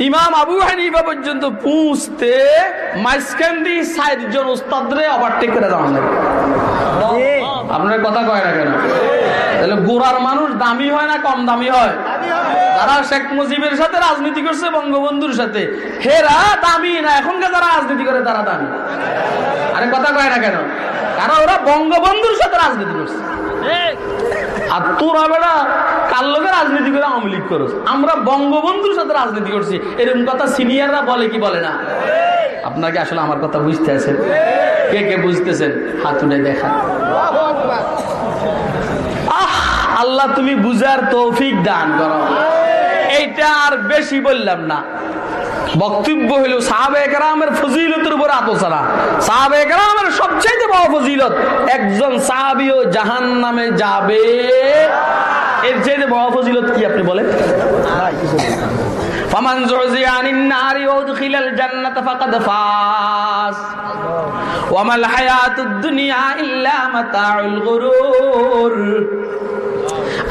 ইমাম আবু হানিফা পর্যন্ত পুঁছতে মাইসকান্দি সাইড জন উস্তাদরে ওভারটেক করে দেওয়া আপনার কথা কয় না কেন? তাহলে গোড়ার মানুষ দামি হয় না কম দামি হয়? তারা শেখ মুজিবের সাথে রাজনীতি করছে, বঙ্গবন্ধুর সাথে, হেরা দামি না, এখনকার যারা রাজনীতি করে তারা দামি। আরে কথা কয় না কেন? কারণ ওরা বঙ্গবন্ধুর সাথে রাজনীতি করছে। আর বেড়া কার লোকে রাজনীতি করে আওয়ামী লীগ আমরা বঙ্গবন্ধুর সাথে রাজনীতি করছি। এরকম কথা সিনিয়ররা বলে কি বলে না? আপনাকে আসলে আমার কথা বুঝতে আছেন কে কে বুঝতেছেন? হাত উঠে দেখা। আহ আল্লাহ তুমি বুঝার তৌফিক দান করো। এইটা আর বেশি বললাম না। বক্তব্য হইল সাহাবে একরামের ফজিলতের উপর আতসারা সাহাবে একরামের সবচেয়ে বড় ফজিলত একজন সাহাবিও জাহান নামে যাবে। এর চেয়ে বড় ফজিলত কি আপনি বলেন? ফামান জুহজিয়া আনিন নারি উদখিলাল জান্নাতা ফাকাদ ফাস। ওয়া মাল হায়াতুদ দুনিয়া ইল্লা মাতাউল গুরুর।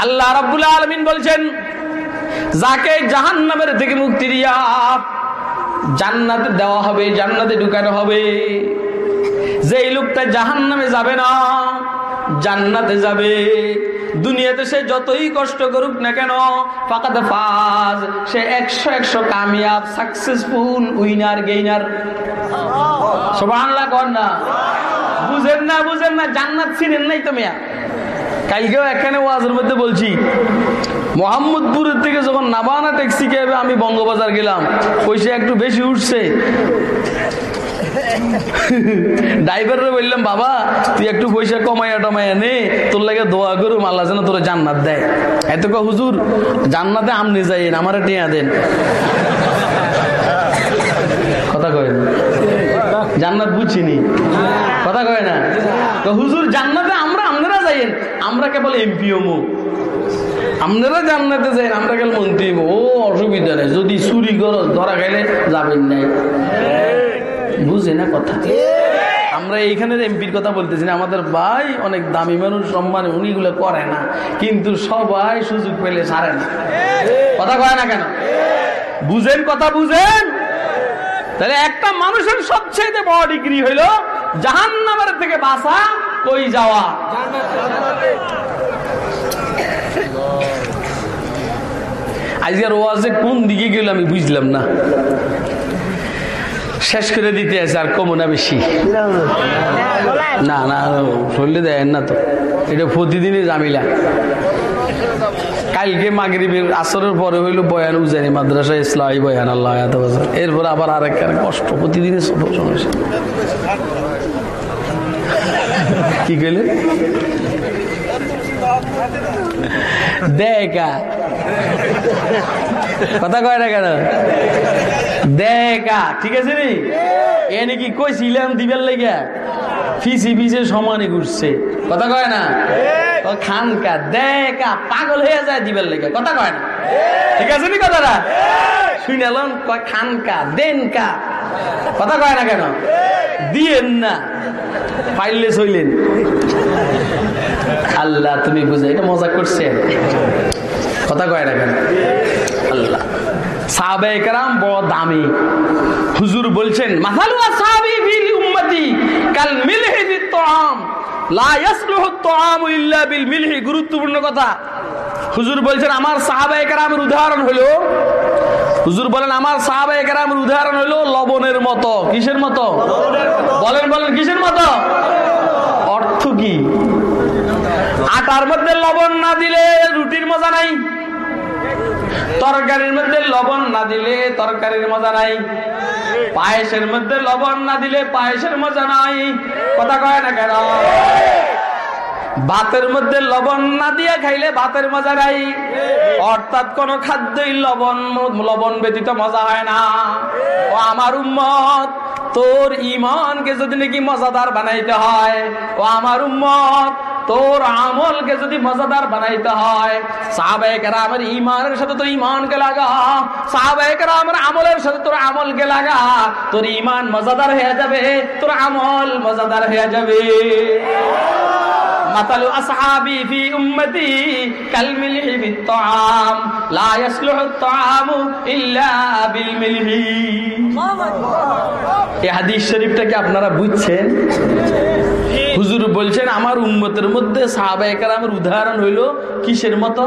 আল্লাহ রাব্বুল আলামিন বলছেন, যাকে জাহান্নামের থেকে মুক্তি দিয়া জান্নাতে দেওয়া হবে, জান্নাতে ঢুকানো হবে, যেই লোকটা জাহান্নামে যাবে না জান্নাতে যাবে। দুনিয়াতে সে যতই কষ্ট করুক না কেন ফাঁকাতে ফাজ, সে একশো একশো কামিয়াব সাকসেসফুল উইনার গেইনার সোভানলা কর না। বুঝেন না বুঝেন না, জান্নাত ছিলেন নাই তো মেয়া। কালকেও এখানে ওয়াজের মধ্যে বলছি, মোহাম্মদপুরের থেকে যখন নাবানা ট্যাক্সি ক্যাবে আমি বঙ্গবাজার গেলাম, পয়সা একটু বেশি উঠছে। ড্রাইভারে বললাম, বাবা, তুই একটু পয়সা কমাইয়া টমাইয়া নে, তোর লাগে দোয়া করুম, আল্লাহ যেন তোর জান্নাত দেয়। এত ক হুজুর, জান্নাতে আমনি যাই আমার টিয়া দেন। কথা কয় জান্নাত বুঝিনি। কথা কয় না। তো হুজুর, জান্নাতে আমরা আপনারা যাইয়েন, আমরা কেবল এমপি মো আপনারা জান্নাতে যাই আমরা কেবল মন্ত্রী ও, অসুবিধা নেই, যদি চুরি করো ধরা গেলে যাবেন নাই। বুঝে না কথা। আমরা এইখানের এমপির কথা বলতেছি না আমাদের ভাই অনেক দামি মানুষ সম্মান উনি গুলো করে না। কিন্তু সবাই সুযোগ পেলে সারে না। কথা কয় না কেন? বুঝেন কথা বুঝেন? তাহলে একটা মানুষের সবচেয়ে বড় ডিগ্রি হইল জাহান নামের থেকে বাসা কই যাওয়া? আজকের ওয়াজে কোন দিকে গেল আমি বুঝলাম না। শেষ করে দিতে আছে, আর কমো না বেশি। না না, শরীরে দেয় না তো। এটা প্রতিদিনই জামিলা কালকে মাগরিবের আসরের পরে হইল বয়ান উজানি মাদ্রাসা ইসলাই বয়ান, আল্লাহ এরপর আবার আরেক কষ্ট, প্রতিদিনই সমস্যা কি কইলে দেখা কথা কয় না কেন? দেখা ঠিক আছে নি? এ নাকি কইছিলাম দিবার লেগে? ফিসি ফিসে সমানে ঘুরছে। কথা কয় না? খানকা দেখা পাগল হয়ে যায় দিবার লেগে। কথা কয় না? ঠিক আছে নি কথাটা? শুনালন কয় খানকা দেনকা। কথা কয় না কেন? দিয়েন না। পাইলে চইলেন আল্লাহ তুমি বুঝে এটা মজা করছে। কথা কয় না কেন? সাহাবে কারাম বড় দামি। হুজুর বলছেন কাল লা বিল গুরুত্বপূর্ণ কথা। হুজুর বলছেন, আমার সাহাবায়ে কেরামের উদাহরণ হলো, হুজুর বলেন, আমার সাহাবায়ে কেরামের উদাহরণ হলো লবণের মতো। কিসের মতো? বলেন বলেন, কিসের মতো? অর্থ কি? আটার মধ্যে লবণ না দিলে রুটির মজা নাই। তরকারির মধ্যে লবণ না দিলে তরকারির মজা নাই। পায়েসের মধ্যে লবণ না দিলে পায়েসের মজা নাই। কথা কয় না কেন? ভাতের মধ্যে লবণ না দিয়ে খাইলে ভাতের মজা নাই। অর্থাৎ কোন খাদ্যই লবণ লবণ ব্যতীত মজা হয় না। ও আমার উম্মত, তোর ইমানকে যদি নাকি মজাদার বানাইতে হয়, ও আমার উম্মত তোর আমলকে যদি মজাদার বানাইতে হয় সাহাবাহামের ইমানের সাথে তোর ইমানকে লাগা সাহাবাহামের আমলের সাথে তোর আমলকে লাগা তোর ইমান মজাদার হয়ে যাবে তোর আমল মজাদার হয়ে যাবে। উম্মতি ইল্লা বিল আপনারা বুঝছেন? বলছেন, আমার উন্মতের মধ্যে সাহাবাহামের উদাহরণ হইল কিসের মতো?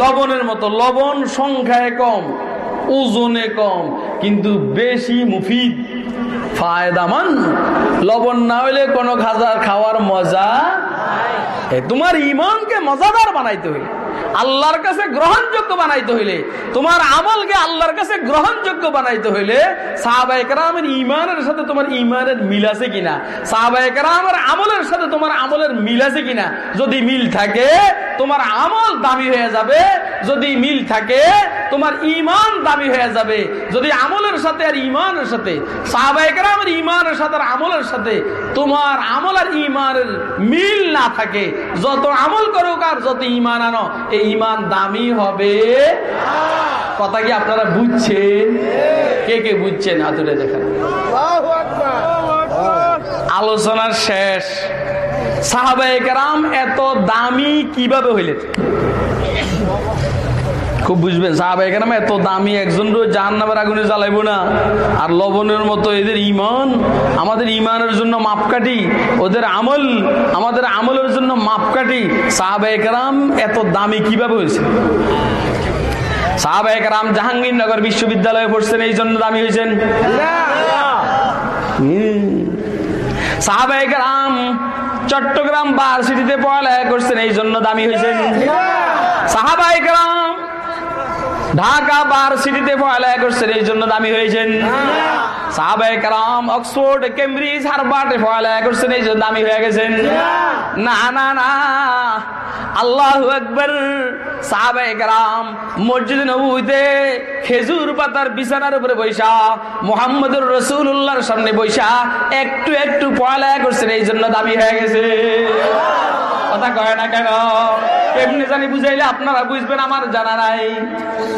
লবণের মতো। লবণ সংখ্যায় কম, ওজনে কম, কিন্তু বেশি মুফিদ ফায়দামান লবণ না হইলে কোনো খাজার খাওয়ার মজা তোমার ইমানকে মজাদার বানাইতে হইলে। আল্লাহর কাছে গ্রহণযোগ্য বানাইতে হইলে, তোমার আমলকে আল্লাহর কাছে গ্রহণযোগ্য বানাইতে হইলে সাহাবাহামের ইমানের সাথে তোমার ইমানের মিল আছে কিনা? সাহাবাহামের আমলের সাথে তোমার আমলের মিল আছে কিনা? যদি মিল থাকে, তোমার আমল দামি হয়ে যাবে। যদি মিল থাকে, তোমার ইমান দামি হয়ে যাবে। যদি আমলের সাথে আর ইমানের সাথে সাহাবাহামের ইমানের সাথে আর আমলের সাথে তোমার আমল আর ইমানের মিল না থাকে, যত আমল করুক আর যত ইমান আনো এই ইমান দামি হবে? কথা কি আপনারা বুঝছেন? কে কে বুঝছেন? হাতুরে দেখেন। আলোচনার শেষ। সাহাবাহাম এত দামি কীভাবে হইলেন? খুব বুঝবেন সাহাবাহাম এত দামি একজন জাহান নামের আগুনে জ্বালাইবো না। আর লবণের মতো এদের ইমান আমাদের ইমানের জন্য মাপকাঠি, ওদের আমল, আমাদের আমলের জন্য মাপকাঠি। সাহাবাহাম এত দামি কীভাবে হয়েছে? সাহাবাহাম জাহাঙ্গীরনগর বিশ্ববিদ্যালয়ে পড়ছেন এই জন্য দামি হয়েছেন। সাহাবাহাম চট্টগ্রাম ভার্সিটিতে পড়ালেখা করছেন এই জন্য দামি হয়েছেন। সাহাবাহাম ঢাকা ভার্সিটিতে পড়ালেখা করছেন, এই জন্য দামি হয়েছেন। সাহাবাই কালাম অক্সফোর্ড, কেমব্রিজ হারবার্ডে পড়ালেখা করছেন, এই জন্য দামি হয়ে গেছেন। না না না। আল্লাহ একবার সাহাবাই কালাম মসজিদ নবুতে খেজুর পাতার বিছানার উপরে বৈশা, মোহাম্মদুর রসুল্লাহর সামনে বৈশা, একটু একটু পড়ালেখা করছেন, এই জন্য দামি হয়ে গেছে। কথা কয় না কেন? এমনি জানি বুঝাইলে আপনারা বুঝবেন, আমার জানা নাই।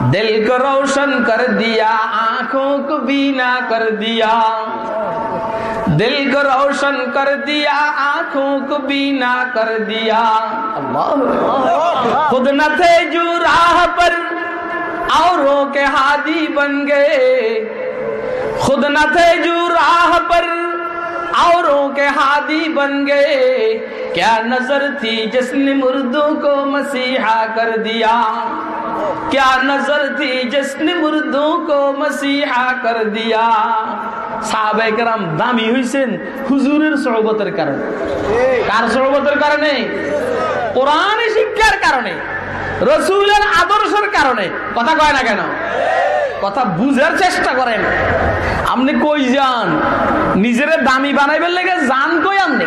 دل کو روشن کر دیا، آنکھوں کو بینا کر دیا۔ دل کو روشن کر دیا، آنکھوں کو بینا کر دیا۔ خود نہ تھے جو راہ پر، اوروں کے ہادی بن گئے۔ خود نہ تھے جو راہ پر औरों के हादी बन गए क्या नजर थी जिसने मुर्दों को मसीहा कर दिया क्या नजर थी जिसने मुर्दों को मसीहा कर दिया সাহাবাই কেরাম দামি হয়েছেন হুজুরের সহবতের কারণে কার সহবতের কারণে কোরআন শিক্ষার কারণে রসুলের আদর্শের কারণে কথা কয় না কেন কথা বুঝার চেষ্টা করেন। আপনি কই যান? নিজের দামি বানাইবেন লেগে যান কই আপনি?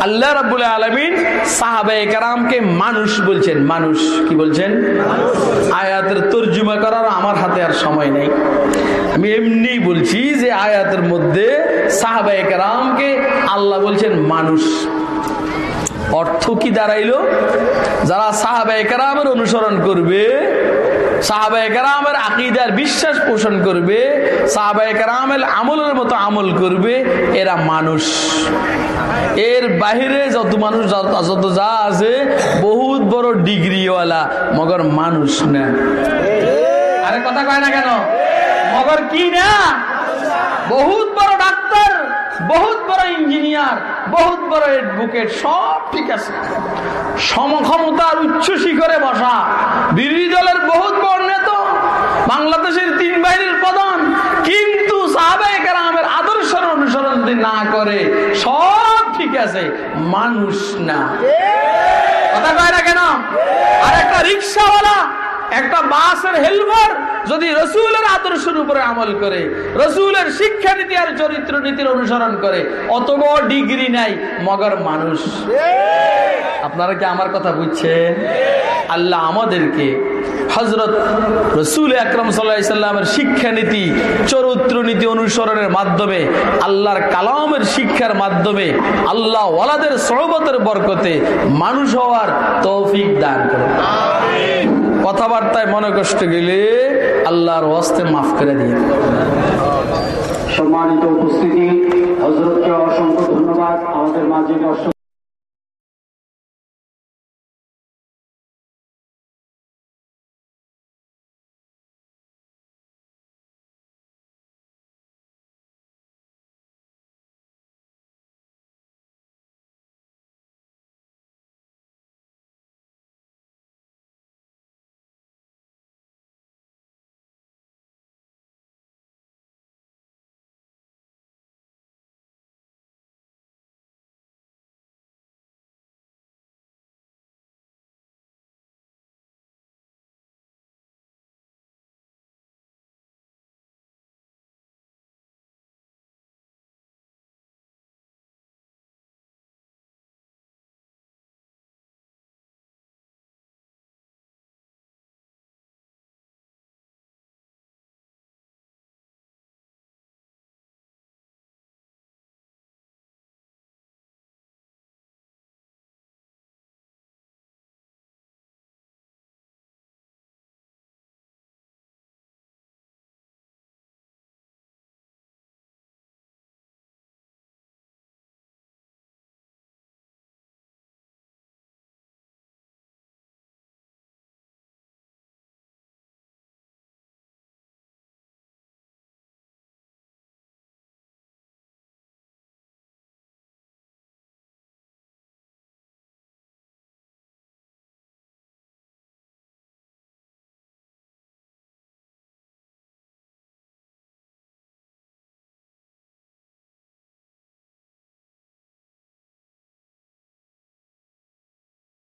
আল্লাহ রাবুল আলমিন সাহাবাই কারামকে মানুষ বলছেন। মানুষ কি বলছেন? আয়াতের তর্জুমা করার আমার হাতে আর সময় নেই। আমি এমনি বলছি যে আয়াতের মধ্যে সাহাবাই কারামকে আল্লাহ বলছেন মানুষ। অর্থ কি দাঁড়াইলো? যারা সাহাবাই কারামের অনুসরণ করবে সাহাবাই কারামের আকিদার বিশ্বাস পোষণ করবে সাহাবাই আমলের মতো আমল করবে, এরা মানুষ। এর বাহিরে যত মানুষ, যত যা আছে, বহুত বড় ডিগ্রিওয়ালা, মগর মানুষ না। আরে কথা কয় না কেন? মগর কি না? বহুত বড় ডাক্তার, বহুত বড় ইঞ্জিনিয়ার, বহুত বড় এডভোকেট সব ঠিক আছে। সমক্ষমতার উচ্চ শিখরে বসা, বিরোধী দলের বহুত বড় নেতা বাংলাদেশের তিন বাহিনীর প্রধান কিন্তু সাহাবাহামের আদর্শের অনুসরণ যদি না করে সব ঠিক আছে মানুষ না। কথা কয় না কেন? আর একটা রিক্সাওয়ালা একটা বাসের হেলভার যদি রসুলের আদর্শের উপরে আমল করে রসুলের শিক্ষানীতি আর চরিত্র নীতির অনুসরণ করে অত বড় ডিগ্রি নাই মগর মানুষ। আপনারা কি আমার কথা বুঝছেন? আল্লাহ আমাদেরকে হজরত রসুল আকরম সাল্লামের শিক্ষানীতি চরিত্র নীতি অনুসরণের মাধ্যমে আল্লাহর কালামের শিক্ষার মাধ্যমে আল্লাহ ওয়ালাদের সহবতের বরকতে মানুষ হওয়ার তৌফিক দান করে কথাবার্তায় মনে কষ্ট গেলে আল্লাহর হস্তে মাফ করে দিয়ে সম্মানিত উপস্থিতি হজরতকে অসংখ্য ধন্যবাদ। আমাদের মাঝে